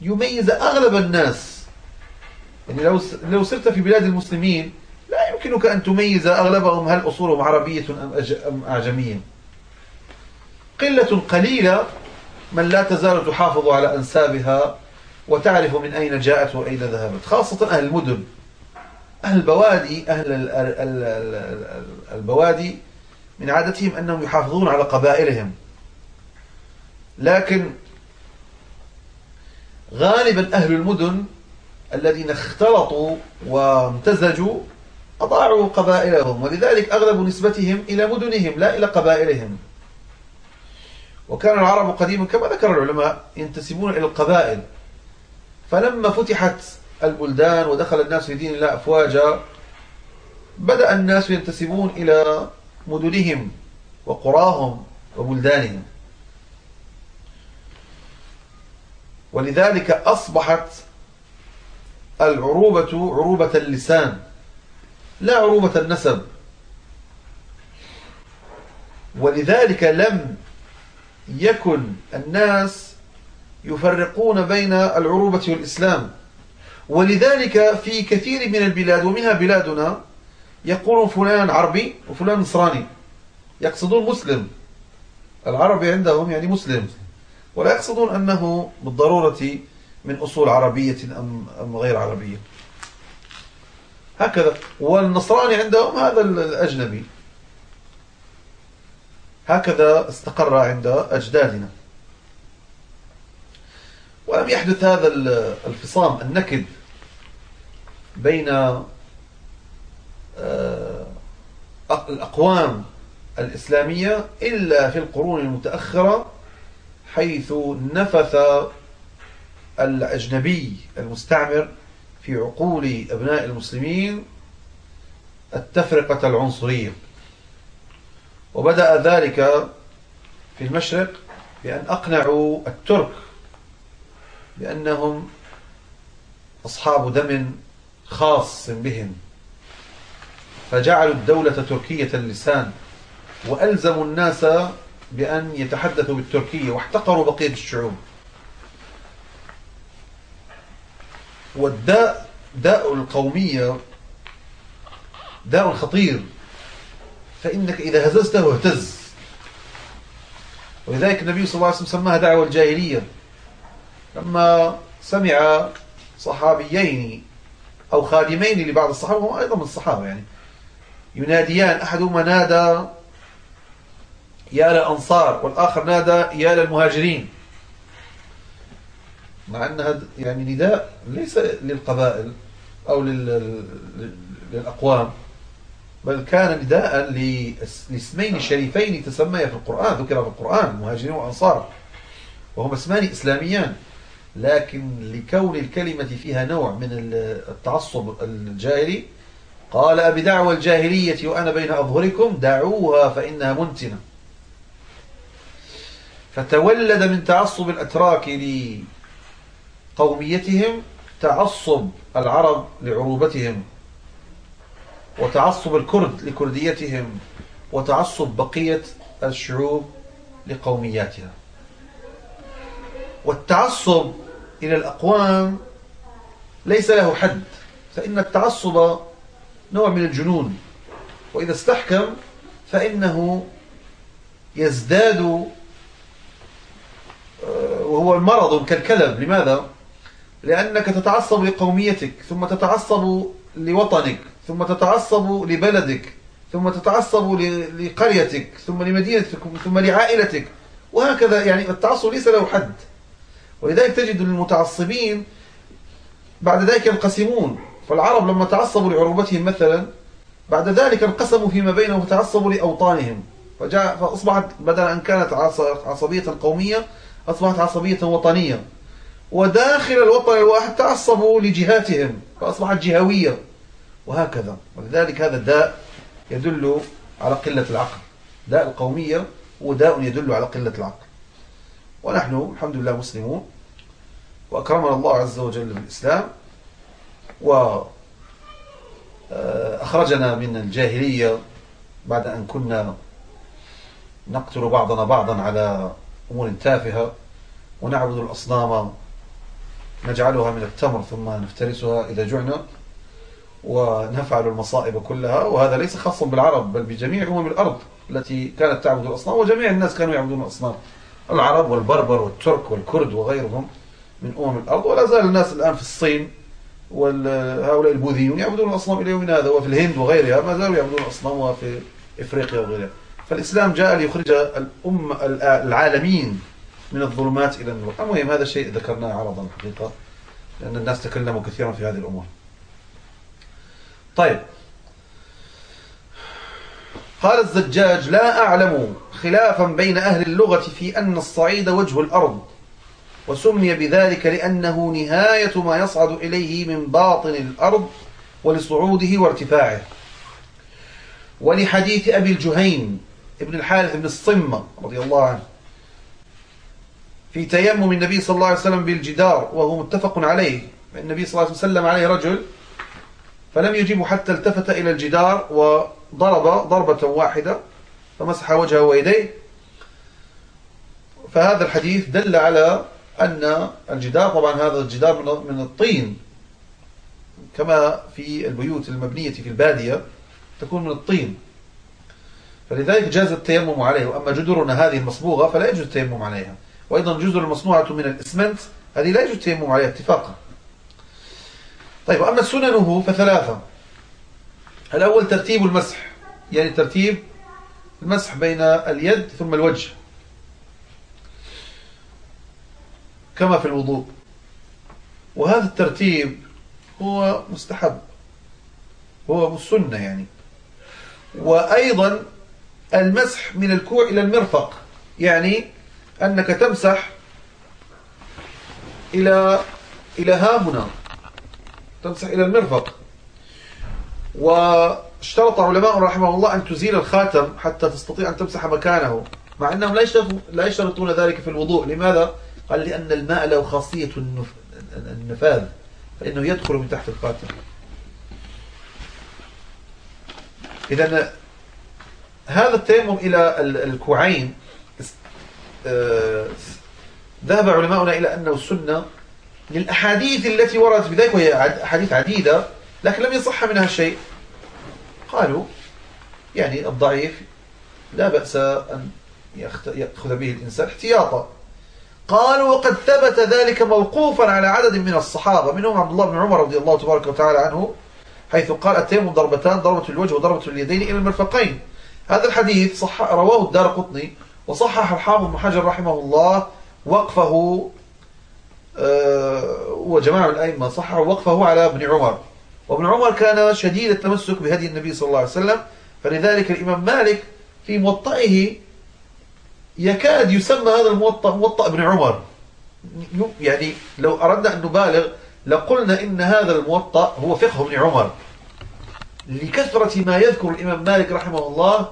يميز أغلب الناس. يعني لو لو سرت في بلاد المسلمين لا يمكنك أن تميز أغلبهم هل أصولهم عربية أم أعجمية. قلة قليلة من لا تزال تحافظ على أنسابها وتعرف من أين جاءت وأين ذهبت. خاصة أهل المدن. أهل البوادي أهل البوادي من عادتهم أنهم يحافظون على قبائلهم. لكن غالبا أهل المدن الذين اختلطوا وامتزجوا أضاعوا قبائلهم ولذلك أغلب نسبتهم إلى مدنهم لا إلى قبائلهم. وكان العرب قديما كما ذكر العلماء ينتسبون إلى القبائل. فلما فتحت البلدان ودخل الناس في دين الله أفواجا بدأ الناس ينتسبون إلى مدنهم وقراهم وبلدانهم. ولذلك أصبحت العروبة عروبة اللسان لا عروبة النسب. ولذلك لم يكن الناس يفرقون بين العروبة والإسلام. ولذلك في كثير من البلاد ومنها بلادنا يقولون فلان عربي وفلان نصراني. يقصدون مسلم. العربي عندهم يعني مسلم. ولا يقصدون أنه بالضرورة من أصول عربية أم, أم غير عربية. هكذا. والنصراني عندهم هذا الأجنبي. هكذا استقر عند أجدادنا. ولم يحدث هذا الفصام النكد بين آه، الأقوام الإسلامية إلا في القرون المتأخرة حيث نفث الأجنبي المستعمر في عقول أبناء المسلمين التفرقة العنصرية. وبدأ ذلك في المشرق بأن أقنعوا الترك بأنهم أصحاب دم خاص بهم. فجعلوا الدولة تركية اللسان وألزموا الناس بأن يتحدثوا بالتركية واحتقروا بقية الشعوب. والداء داء القومية داء خطير فإنك إذا هززته اهتز. ولذلك النبي صلى الله عليه وسلم سماها دعوة الجاهلية. لما سمع صحابيين أو خادمين لبعض الصحابة هم أيضا من الصحابة يعني يناديان أحدهما نادى يا للأنصار والآخر نادى يا للمهاجرين مع أنها يعني نداء ليس للقبائل أو للأقوام بل كان نداء لاسمين شريفين تسميا في القرآن ذكر في القرآن مهاجرين وأنصار وهما اسمان إسلاميان. لكن لكون الكلمة فيها نوع من التعصب الجاهلي قال أبدعوى الجاهلية وأنا بين أظهركم دعوها فإنها منتنة. فتولد من تعصب الأتراك لقوميتهم تعصب العرب لعروبتهم وتعصب الكرد لكرديتهم وتعصب بقية الشعوب لقومياتها. والتعصب إلى الأقوام ليس له حد فإن التعصب نوع من الجنون وإذا استحكم فإنه يزداد آه، وهو المرض كالكلب. لماذا؟ لأنك تتعصب لقوميتك ثم تتعصب لوطنك ثم تتعصب لبلدك ثم تتعصب لقريتك ثم لمدينتك ثم لعائلتك وهكذا. يعني التعصب ليس له حد. ولذلك تجد المتعصبين بعد ذلك ينقسمون. فالعرب لما تعصبوا لعروبتهم مثلا بعد ذلك انقسموا فيما بينهم وتعصبوا لأوطانهم. فجاء فأصبحت بدل أن كانت عصبية قومية أصبحت عصبية وطنية. وداخل الوطن الواحد تعصبوا لجهاتهم فأصبحت جهوية. وهكذا. ولذلك هذا الداء يدل على قلة العقل. داء القومية هو داء يدل على قلة العقل. ونحن الحمد لله مسلمون وأكرمنا الله عز وجل بالإسلام وأخرجنا من الجاهلية بعد أن كنا نقتل بعضنا بعضا على أمور تافهة ونعبد الأصنام نجعلها من التمر ثم نفترسها إذا جعنا ونفعل المصائب كلها وهذا ليس خاصا بالعرب بل بجميع أمم الأرض التي كانت تعبد الأصنام وجميع الناس كانوا يعبدون الأصنام. العرب والبربر والترك والكرد وغيرهم من أمم الأرض ولا زال الناس الآن في الصين وهؤلاء البوذيون يعبدون الأصنام إلى يومنا هذا وفي الهند وغيرها ما زالوا يعبدون الأصنام وفي إفريقيا وغيرها. فالإسلام جاء ليخرج الأم العالمين من الظلمات إلى النور. المهم هذا الشيء ذكرناه عرضا حقيقة لأن الناس تكلموا كثيرا في هذه الأمور. طيب. قال الزجاج لا أعلم خلافا بين أهل اللغة في أن الصعيد وجه الأرض وسمي بذلك لأنه نهاية ما يصعد إليه من باطن الأرض ولصعوده وارتفاعه. ولحديث أبي الجهيم ابن الحارث بن الصمة رضي الله عنه في تيمم النبي صلى الله عليه وسلم بالجدار وهو متفق عليه النبي صلى الله عليه وسلم عليه رجل فلم يجيبه حتى التفت إلى الجدار وضرب ضربة واحدة. فمسح وجهه ويديه. فهذا الحديث دل على أن الجدار طبعا هذا الجدار من الطين. كما في البيوت المبنية في البادية تكون من الطين. فلذلك جاز التيمم عليه وأما جدرنا هذه المصبوغة فلا يجوز التيمم عليها. وأيضا الجدر المصنوعة من الإسمنت هذه لا يجوز التيمم عليها اتفاقا. طيب أما سننه فثلاثة. الأول ترتيب المسح يعني ترتيب المسح بين اليد ثم الوجه. كما في الوضوء. وهذا الترتيب هو مستحب. هو السنة يعني. وأيضا المسح من الكوع إلى المرفق. يعني أنك تمسح إلى إلى هامنا. تمسح إلى المرفق. واشترط علماء رحمه الله أن تزيل الخاتم حتى تستطيع أن تمسح مكانه مع أنهم لا يشترطون ذلك في الوضوء. لماذا؟ قال لأن الماء له خاصية النفاذ فإنه يدخل من تحت الخاتم. إذا هذا التيمم إلى الكوعين آه، ذهب علماؤنا إلى أنه السنة للأحاديث التي وردت بذلك وهي أحاديث عديدة لكن لم يصح منها شيء. قالوا يعني الضعيف لا بأس أن يأخذ به الإنسان احتياطا. قالوا وقد ثبت ذلك موقوفا على عدد من الصحابة منهم عبد الله بن عمر رضي الله تبارك وتعالى عنه حيث قال التيمم ضربتان ضربة الوجه وضربة اليدين إلى المرفقين. هذا الحديث صح رواه الدار قطني وصحح الحافظ بن حجر رحمه الله وقفه آه، وجماعة الأئمة صححوا وقفه على ابن عمر. وابن عمر كان شديد التمسك بهدي النبي صلى الله عليه وسلم فلذلك الإمام مالك في موطئه يكاد يسمى هذا الموطأ موطأ ابن عمر. يعني لو أردنا أن نبالغ لقلنا إن هذا الموطأ هو فقه ابن عمر. لكثرة ما يذكر الإمام مالك رحمه الله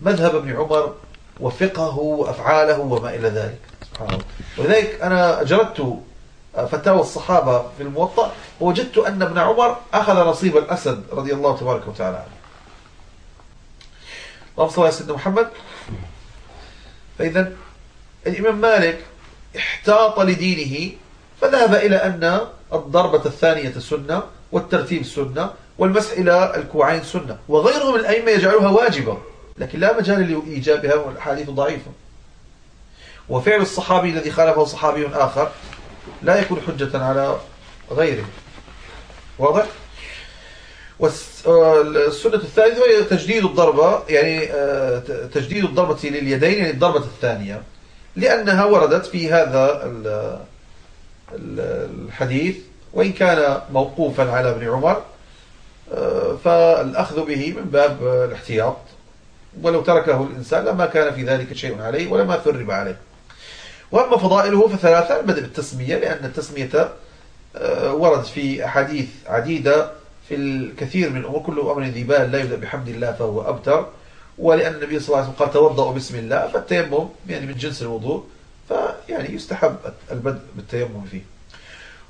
مذهب ابن عمر وفقهه وأفعاله وما إلى ذلك. سبحانه ولذلك أنا جردت فتاوى الصحابة في الموطأ. ووجدت أن ابن عمر أخذ نصيب الأسد رضي الله تبارك وتعالى عنه. اللهم صل على سيدنا محمد. فإذا الإمام مالك احتاط لدينه فذهب إلى أن الضربة الثانية سنة والترتيب سنة والمسح إلى الكوعين سنة وغيرهم من الأئمة يجعلها واجبة لكن لا مجال لإيجابها والحديث ضعيفة. وفعل الصحابي الذي خالفه صحابي آخر لا يكون حجة على غيره. واضح؟ والسنة الثالثة هي تجديد الضربة يعني آه، تجديد الضربة لليدين يعني الضربة الثانية لأنها وردت في هذا الحديث وإن كان موقوفا على ابن عمر آه، فالأخذ به من باب الاحتياط. ولو تركه الإنسان لما كان في ذلك شيء عليه ولما ثرب عليه. وأما فضائله فثلاثة البدء بالتسمية لأن التسمية آه، ورد في أحاديث عديدة في الكثير من الأمور كل أمر ذي بال لا يبدأ بحمد الله فهو أبتر. ولأن النبي صلى الله عليه وسلم قال توضأوا بسم الله فالتيمم يعني من جنس الوضوء فيعني يستحب البدء بالتيمم فيه.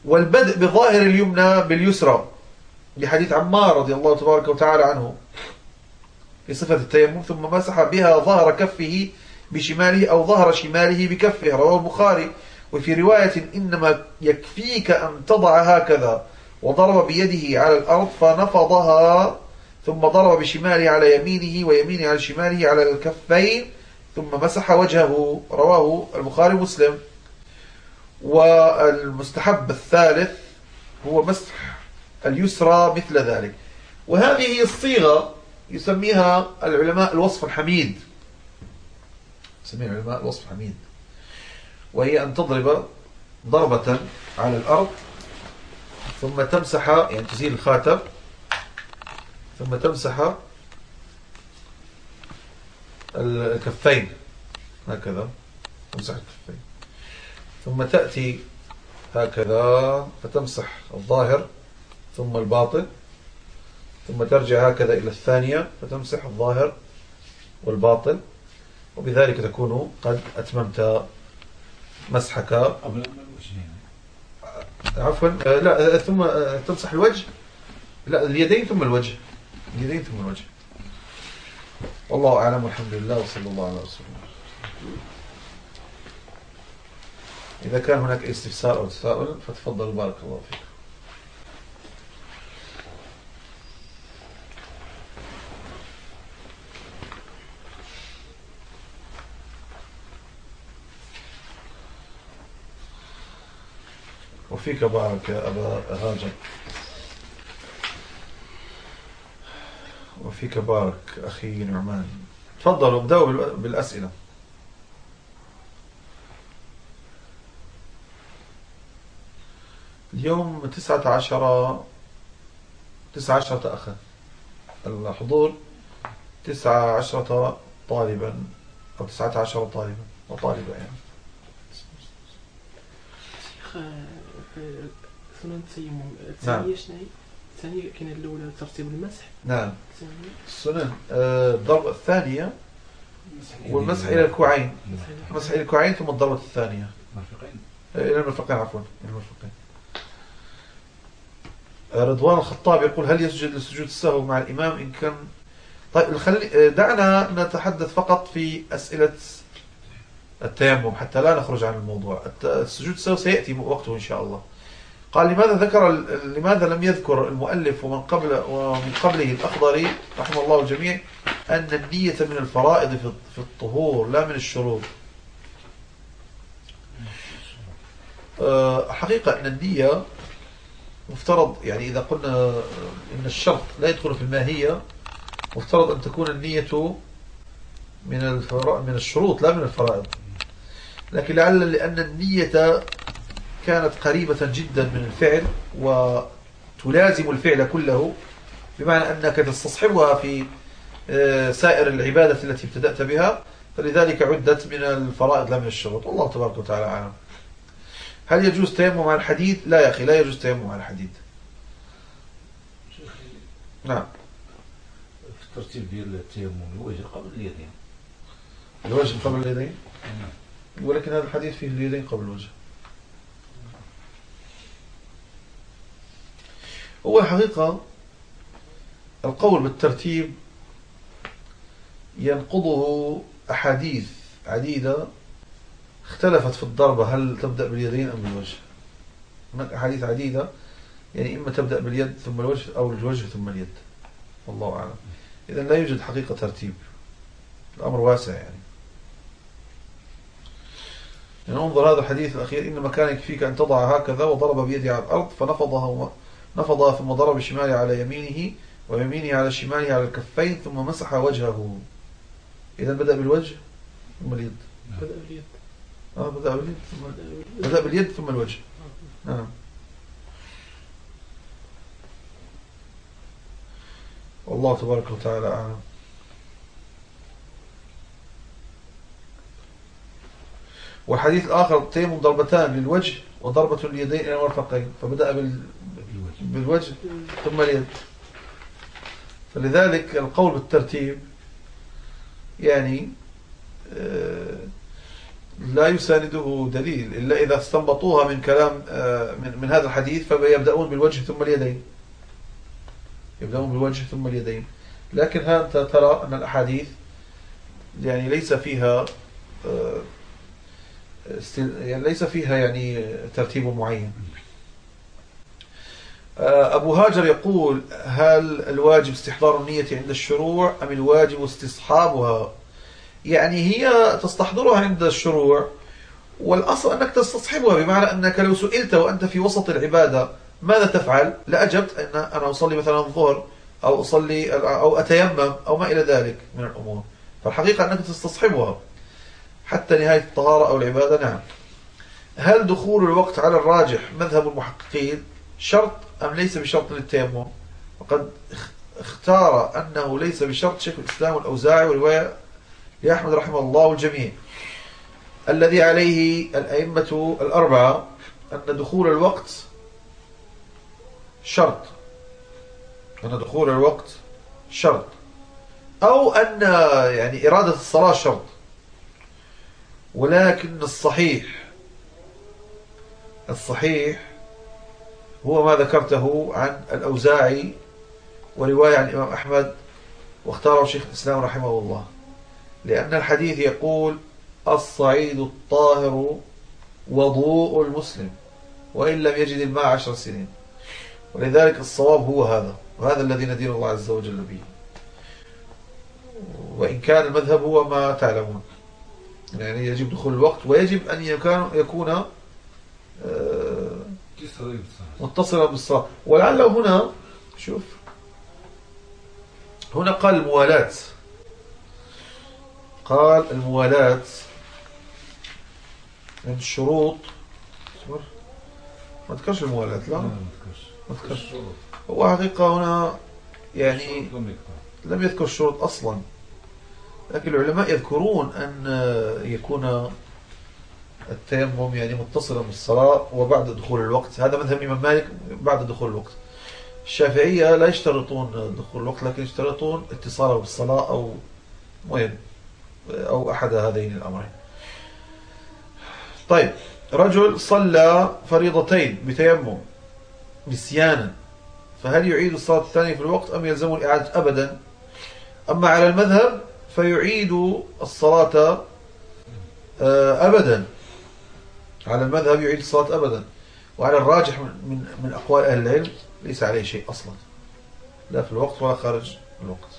والبدء بظاهر اليمنى باليسرى لحديث عمار رضي الله تبارك وتعالى عنه في صفة التيمم ثم مسح بها ظهر كفه بشماله أو ظهر شماله بكفه رواه البخاري. وفي رواية إنما يكفيك أن تضع هكذا وضرب بيده على الأرض فنفضها ثم ضرب بشماله على يمينه ويمينه على شماله على الكفين ثم مسح وجهه رواه البخاري ومسلم. والمستحب الثالث هو مسح اليسرى مثل ذلك. وهذه الصيغة يسميها العلماء الوصف الحميد. يسميها العلماء الوصف الحميد وهي أن تضرب ضربة على الأرض ثم تمسح يعني تزيل الخاتم ثم تمسح الكفين. هكذا. تمسح الكفين. ثم تأتي هكذا فتمسح الظاهر ثم الباطن ثم ترجع هكذا إلى الثانية فتمسح الظاهر والباطن. وبذلك تكون قد أتممت مسحك. عفوا آه، لا آه، ثم آه، تمسح الوجه. لا اليدين ثم الوجه. اليدين ثم الوجه. والله أعلم والحمد لله وصلى الله على رسول الله. إذا كان هناك استفسار أو تساؤل فتفضل بارك الله فيك. وفيك بارك يا أبا هاجر وفيك بارك أخي نعمان. تفضلوا ابدأوا بالأسئلة. اليوم تسعة عشر تسعة عشرة أخا. الحضور تسعة عشرة طالبا أو تسعة عشر طالبا وطالبة يعني. سنن التيمم الثانية نعم. شنو هي؟ الثانية كاين الأولى ترتيب المسح. نعم. السنن آه، الضربة الثانية والمسح إلى الكوعين. المسح. إلى الكوعين ثم الضربة الثانية. مرفقين آه، إلى المرفقين عفوا إلى المرفقين. آه، رضوان الخطاب يقول هل يسجد لسجود السهو مع الإمام؟ إن كان طيب خلي دعنا نتحدث فقط في أسئلة التيمم حتى لا نخرج عن الموضوع. السجود السهو سيأتي وقته إن شاء الله. قال لماذا ذكر لماذا لم يذكر المؤلف ومن قبل ومن قبله الأخضري رحمه الله الجميع أن النية من الفرائض في الطهور لا من الشروط؟ آه، حقيقة أن النية مفترض يعني إذا قلنا إن الشرط لا يدخل في الماهية مفترض أن تكون النية من من الشروط لا من الفرائض. لكن لعل لأن النية كانت قريبة جدا من الفعل تلازم الفعل كله بمعنى أنك تستصحبها في آه، سائر العبادة التي ابتدأت بها فلذلك عدت من الفرائض لا من الشروط. والله تبارك وتعالى أعلم. هل يجوز تيمم على الحديد؟ لا يا أخي لا يجوز تيمم على الحديد. نعم. في الترتيب ديال التيمم الوجه قبل اليدين. الوجه قبل اليدين؟ نعم. ولكن هذا الحديث فيه اليدين قبل الوجه. هو الحقيقة القول بالترتيب ينقضه أحاديث عديدة اختلفت في الضربة هل تبدأ باليدين أم بالوجه. هناك أحاديث عديدة يعني إما تبدأ باليد ثم الوجه أو الوجه ثم اليد. والله أعلم. إذا لا يوجد حقيقة ترتيب. الأمر واسع يعني. يعني انظر هذا الحديث الأخير إنما كان يكفيك أن تضع هكذا وضرب بيده على الأرض فنفضها نفضها ثم ضرب شماله على يمينه ويمينه على شماله على الكفين ثم مسح وجهه. إذا بدأ بالوجه ثم اليد. بدأ باليد. آه بدأ باليد ثم بدأ باليد. بدأ باليد ثم الوجه. نعم. والله تبارك وتعالى أعلم. والحديث الآخر التيمم ضربتان للوجه وضربة اليدين إلى المرفقين فبدأ بال... بالوجه. ثم اليد. فلذلك القول بالترتيب يعني آه، لا يسانده دليل إلا إذا استنبطوها من كلام آه، من, من هذا الحديث فيبدأون بالوجه ثم اليدين. يبدأون بالوجه ثم اليدين. لكن ها أنت ترى أن الأحاديث يعني ليس فيها آه، ليس فيها يعني ترتيب معين. آه، أبو هاجر يقول هل الواجب استحضار النية عند الشروع أم الواجب استصحابها؟ يعني هي تستحضرها عند الشروع والأصل أنك تستصحبها بمعنى أنك لو سئلت وأنت في وسط العبادة ماذا تفعل؟ لأجبت أن أنا أصلي مثلا الظهر أو أصلي أو أتيمم أو ما إلى ذلك من الأمور. فالحقيقة أنك تستصحبها. حتى نهاية الطهارة أو العبادة نعم. هل دخول الوقت على الراجح مذهب المحققين شرط أم ليس بشرط للتيمم؟ وقد اخ- اختار أنه ليس بشرط شيخ الإسلام والأوزاعي ورواية لأحمد رحمه الله والجميع الذي عليه الأئمة الأربعة أن دخول الوقت شرط. أن دخول الوقت شرط. أو أن يعني إرادة الصلاة شرط. ولكن الصحيح الصحيح هو ما ذكرته عن الأوزاعي ورواية عن الإمام أحمد واختاره شيخ الإسلام رحمه الله. لأن الحديث يقول الصعيد الطاهر وضوء المسلم وإن لم يجد الماء عشر سنين. ولذلك الصواب هو هذا وهذا الذي ندين الله عز وجل به. وإن كان المذهب هو ما تعلمون. يعني يجب دخول الوقت ويجب أن يكون يكون آه، متصلا بالصلاة. ولعل هنا شوف هنا قال الموالاة. قال الموالاة من الشروط. ما تذكرش الموالاة لا؟ لا ما الشروط. هو حقيقة هنا يعني لم يذكر الشروط أصلا. لكن العلماء يذكرون أن يكون التيمم يعني متصلا بالصلاة وبعد دخول الوقت. هذا مذهب الإمام مالك بعد دخول الوقت. الشافعية لا يشترطون دخول الوقت لكن يشترطون اتصاله بالصلاة أو مهم أو أحد هذين الأمرين. طيب رجل صلى فريضتين بتيمم نسيانا فهل يعيد الصلاة الثانية في الوقت أم يلزمه الإعادة أبدا؟ أما على المذهب فيعيد الصلاة آه، أبدا. على المذهب يعيد الصلاة أبدا. وعلى الراجح من, من, أقوال أهل العلم ليس عليه شيء أصلا. لا في الوقت ولا خارج الوقت.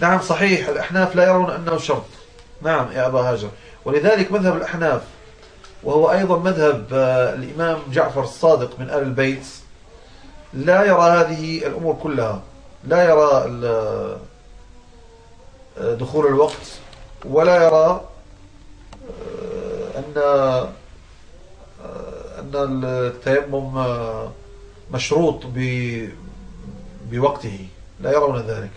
نعم صحيح. الأحناف لا يرون أنه شرط. نعم يا أبا هاجر. ولذلك مذهب الأحناف وهو أيضا مذهب آه، الإمام جعفر الصادق من آل البيت لا يرى هذه الأمور كلها. لا يرى دخول الوقت ولا يرى آه، أن آه، أن التيمم مشروط بوقته. لا يرون ذلك.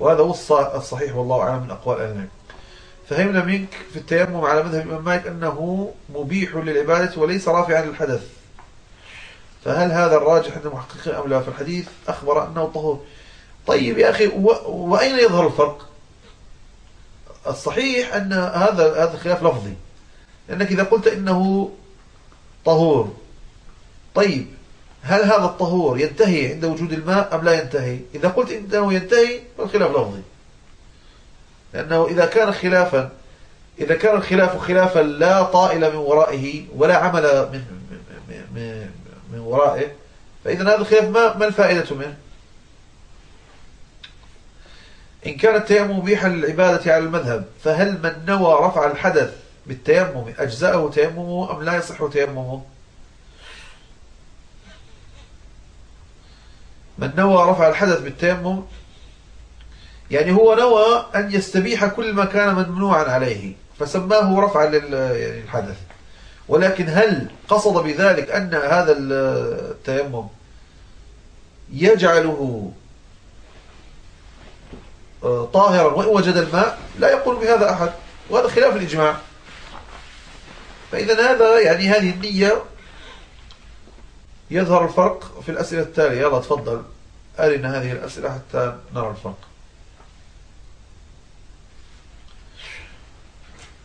وهذا هو الصحيح والله أعلم من أقوال العلم. فهمنا منك في التيمم على مذهب الإمام مالك أنه مبيح للعبادة وليس رافعا للحدث. فهل هذا الراجح عند المحققين أم لا؟ في الحديث أخبر أنه طهور. طيب يا أخي وأين يظهر الفرق؟ الصحيح أن هذا هذا الخلاف لفظي لأنك إذا قلت إنه طهور طيب هل هذا الطهور ينتهي عند وجود الماء أم لا ينتهي؟ إذا قلت إنه ينتهي فالخلاف لفظي لأنه إذا كان خلافا إذا كان الخلاف خلافا لا طائل من ورائه ولا عمل من من, من, من ورائه فإذا هذا الخلاف ما ما الفائدة منه؟ إن كان التيمم مبيحا للعبادة على المذهب فهل من نوى رفع الحدث بالتيمم أجزاءه تيممه أم لا يصح تيممه؟ من نوى رفع الحدث بالتيمم يعني هو نوى أن يستبيح كل ما كان ممنوعا عليه فسماه رفعا للحدث ولكن هل قصد بذلك أن هذا التيمم يجعله طاهرا وإن وجد الماء لا يقول بهذا أحد وهذا خلاف الإجماع. فإذا هذا يعني هذه النية يظهر الفرق في الأسئلة التالية. يلا تفضل. أرنا هذه الأسئلة حتى نرى الفرق.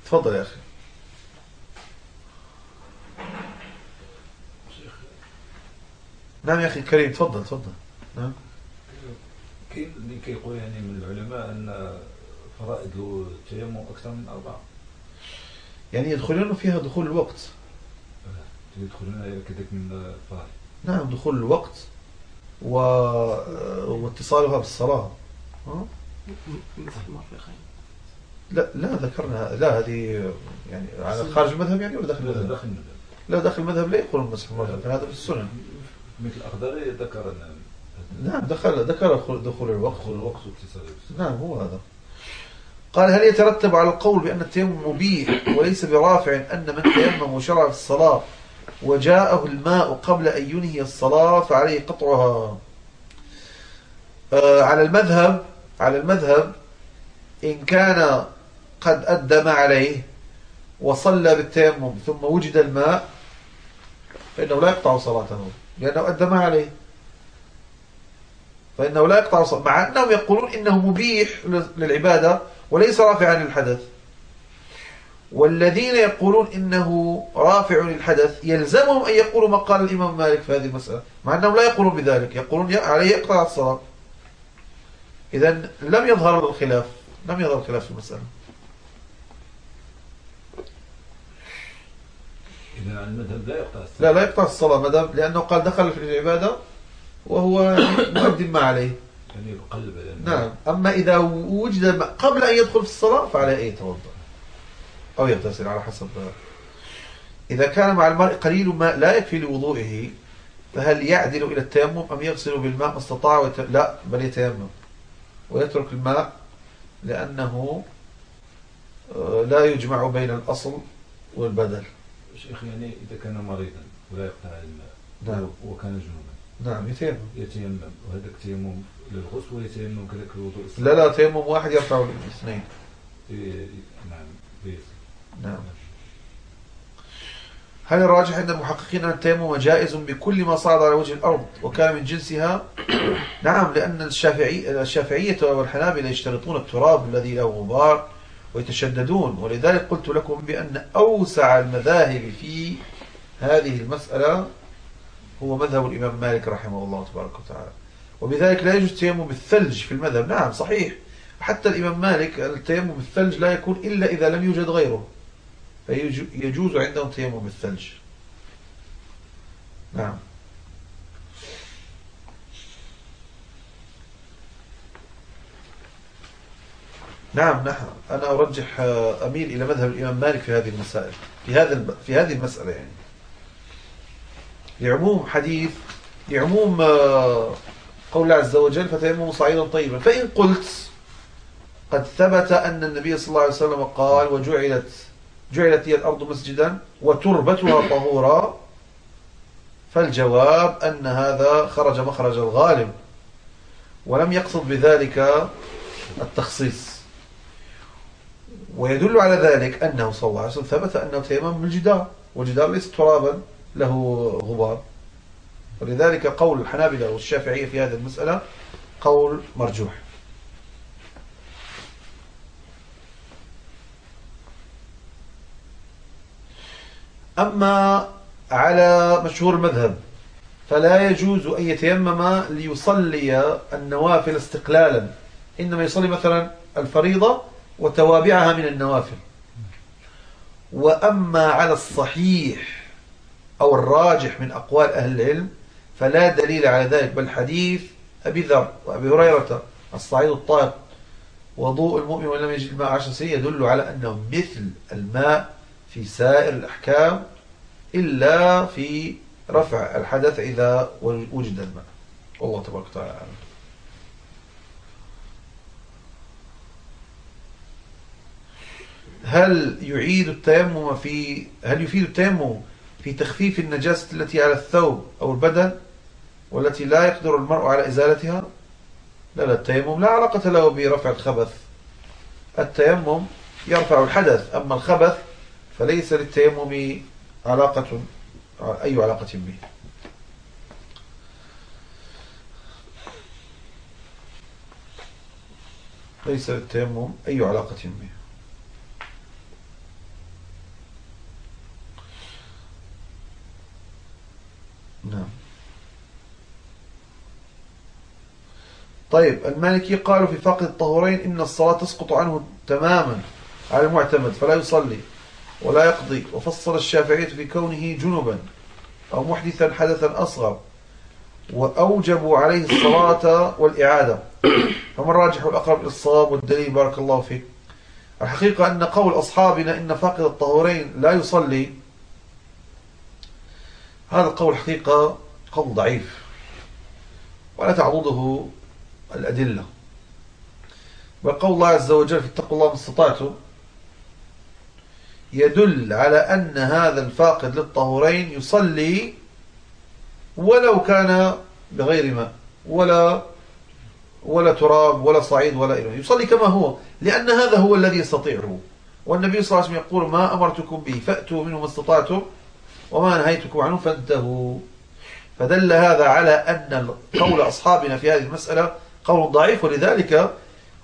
تفضل يا أخي. نعم يا أخي كريم تفضل تفضل. نعم. كاين اللي كيقول يعني من العلماء أن فرائض التيمم أكثر من أربعة. يعني يدخلون فيها دخول الوقت. يدخلون كذلك من الفرائض. نعم دخول الوقت و... واتصالها بالصلاة. لا لا ذكرنا لا هذه يعني على خارج المذهب يعني ولا داخل المذهب؟ داخل المذهب. لا داخل المذهب لا يقول المسح مرة هذا في السنن مثل الأخضر ذكر نعم دخل ذكر دخول الوقت دخول الوقت نعم هو هذا. قال هل يترتب على القول بأن التيمم مبيح وليس برافع أن من تيمم وشرع في الصلاة وجاءه الماء قبل أن ينهي الصلاة فعليه قطعها؟ آه على المذهب على المذهب إن كان قد أدى ما عليه وصلى بالتيمم ثم وجد الماء فإنه لا يقطع صلاته لأنه أدى ما عليه. فإنه لا يقطع صلاته مع أنهم يقولون إنه مبيح للعبادة وليس رافعا للحدث. والذين يقولون إنه رافع للحدث يلزمهم أن يقولوا ما قال الإمام مالك في هذه المسألة مع أنهم لا يقولون بذلك يقولون عليه يقطع الصلاة. إذا لم يظهر الخلاف لم يظهر الخلاف في المسألة. إذا المذهب لا يقطع الصلاة. لا لا يقطع الصلاة مدام لأنه قال دخل في العبادة وهو مقدم ما عليه. يعني يقلب نعم. أما إذا وجد قبل أن يدخل في الصلاة فعليه أن يتوضأ أو يغتسل على حسب. إذا كان مع المرء قليل ماء لا يكفي لوضوئه فهل يعدل إلى التيمم أم يغسل بالماء ما استطاع ويت... لا بل يتيمم ويترك الماء لأنه آه، لا يجمع بين الأصل والبدل. شيخ يعني إذا كان مريضا ولا يقطع الماء نعم. وكان جنبا نعم يتيمم. يتيمم. وهذاك التيمم للغسل ويتيمم كذلك الوضوء لا لا تيمم واحد يرفع الاثنين نعم نعم. هل الراجح عند المحققين أن التيمم جائز بكل ما صعد على وجه الأرض وكان من جنسها؟ [coughs] نعم لأن الشافعي الشافعية والحنابلة يشترطون التراب الذي له غبار ويتشددون. ولذلك قلت لكم بأن أوسع المذاهب في هذه المسألة هو مذهب الإمام مالك رحمه الله تبارك وتعالى. وبذلك لا يجوز التيمم بالثلج في المذهب. نعم صحيح. حتى الإمام مالك التيمم بالثلج لا يكون إلا إذا لم يوجد غيره. فيجوز عندهم تيمم بالثلج. نعم. نعم نعم أنا أرجح أميل إلى مذهب الإمام مالك في هذه المسائل في هذا في هذه المسألة يعني. لعموم حديث لعموم آه، قول الله عز وجل فتيمموا صعيدا طيبا. فإن قلت قد ثبت أن النبي صلى الله عليه وسلم قال وجعلت جعلت هي الأرض مسجدا وتربتها طهورا فالجواب أن هذا خرج مخرج الغالب. ولم يقصد بذلك التخصيص. ويدل على ذلك أنه صلى الله عليه وسلم ثبت أنه تيمم الجدار والجدار ليس ترابا. له غبار. ولذلك قول الحنابلة والشافعية في هذه المسألة قول مرجوح. أما على مشهور المذهب فلا يجوز أن يتيمم ليصلي النوافل استقلالا. إنما يصلي مثلا الفريضة وتوابعها من النوافل. وأما على الصحيح أو الراجح من أقوال أهل العلم فلا دليل على ذلك بل حديث أبي ذر وأبي هريرة الصعيد الطاهر وضوء المؤمن ولم يجد الماء عشر سنين يدل على أنه مثل الماء في سائر الأحكام إلا في رفع الحدث إذا وجد الماء. والله تبارك وتعالى أعلم. هل يعيد التيمم في هل يفيد التيمم في تخفيف النجاسة التي على الثوب أو البدن والتي لا يقدر المرء على إزالتها؟ لا لا التيمم لا علاقة له برفع الخبث. التيمم يرفع الحدث أما الخبث فليس للتيمم علاقة أي علاقة به. ليس للتيمم أي علاقة به. نعم. طيب المالكي قالوا في فاقد الطهورين إن الصلاة تسقط عنه تماما على المعتمد فلا يصلي ولا يقضي وفصل الشافعية في كونه جنبا أو محدثا حدثا أصغر وأوجبوا عليه الصلاة والإعادة. فما الراجح الأقرب للصواب والدليل بارك الله فيك. الحقيقة أن قول أصحابنا إن فاقد الطهورين لا يصلي هذا القول حقيقة قول ضعيف ولا تعضده الأدلة. بل قول الله عز وجل في اتقوا الله ما استطعتم يدل على أن هذا الفاقد للطهورين يصلي ولو كان بغير ماء ولا ولا تراب ولا صعيد ولا إله يصلي كما هو لأن هذا هو الذي يستطيعه. والنبي صلى الله عليه وسلم يقول ما أمرتكم به فأتوا منه ما استطعتم وما نهيتكم عنه فانتهوا. فدل هذا على أن قول أصحابنا في هذه المسألة قول ضعيف ولذلك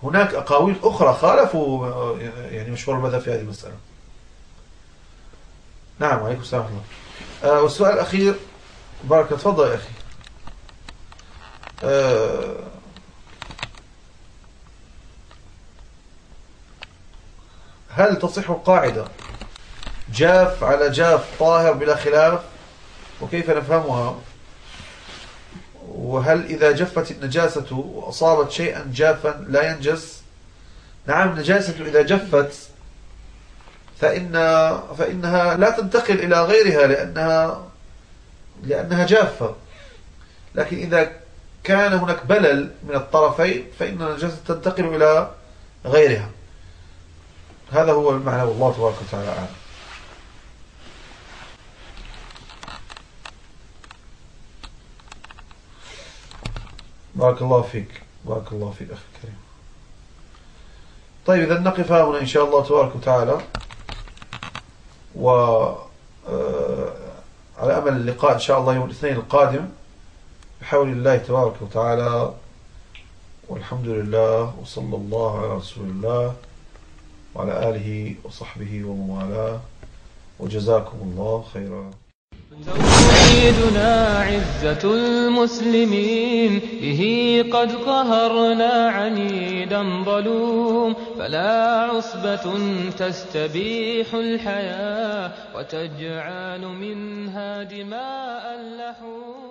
هناك أقاويل أخرى خالفوا يعني مشهور المذهب في هذه المسألة. نعم عليكم السلام ورحمة الله. آه والسؤال الأخير بارك تفضل يا أخي. آه هل تصح القاعدة جاف على جاف طاهر بلا خلاف وكيف نفهمها؟ وهل إذا جفت النجاسة وأصابت شيئا جافا لا ينجس؟ نعم النجاسة إذا جفت فإن فإنها لا تنتقل إلى غيرها لأنها لأنها جافة. لكن إذا كان هناك بلل من الطرفين فإن النجاسة تنتقل إلى غيرها. هذا هو المعنى والله تبارك وتعالى أعلم. بارك الله فيك. بارك الله فيك أخي الكريم. طيب إذا نقف هنا إن شاء الله تبارك وتعالى. و آه، على أمل اللقاء إن شاء الله يوم الاثنين القادم بحول الله تبارك وتعالى. والحمد لله وصلى الله على رسول الله وعلى آله وصحبه وموالاه وجزاكم الله خيرا. توحيدنا عزة المسلمين به قد قهرنا عنيدا ظلوم فلا عصبة تستبيح الحياة وتجعل منها دماء اللحوم.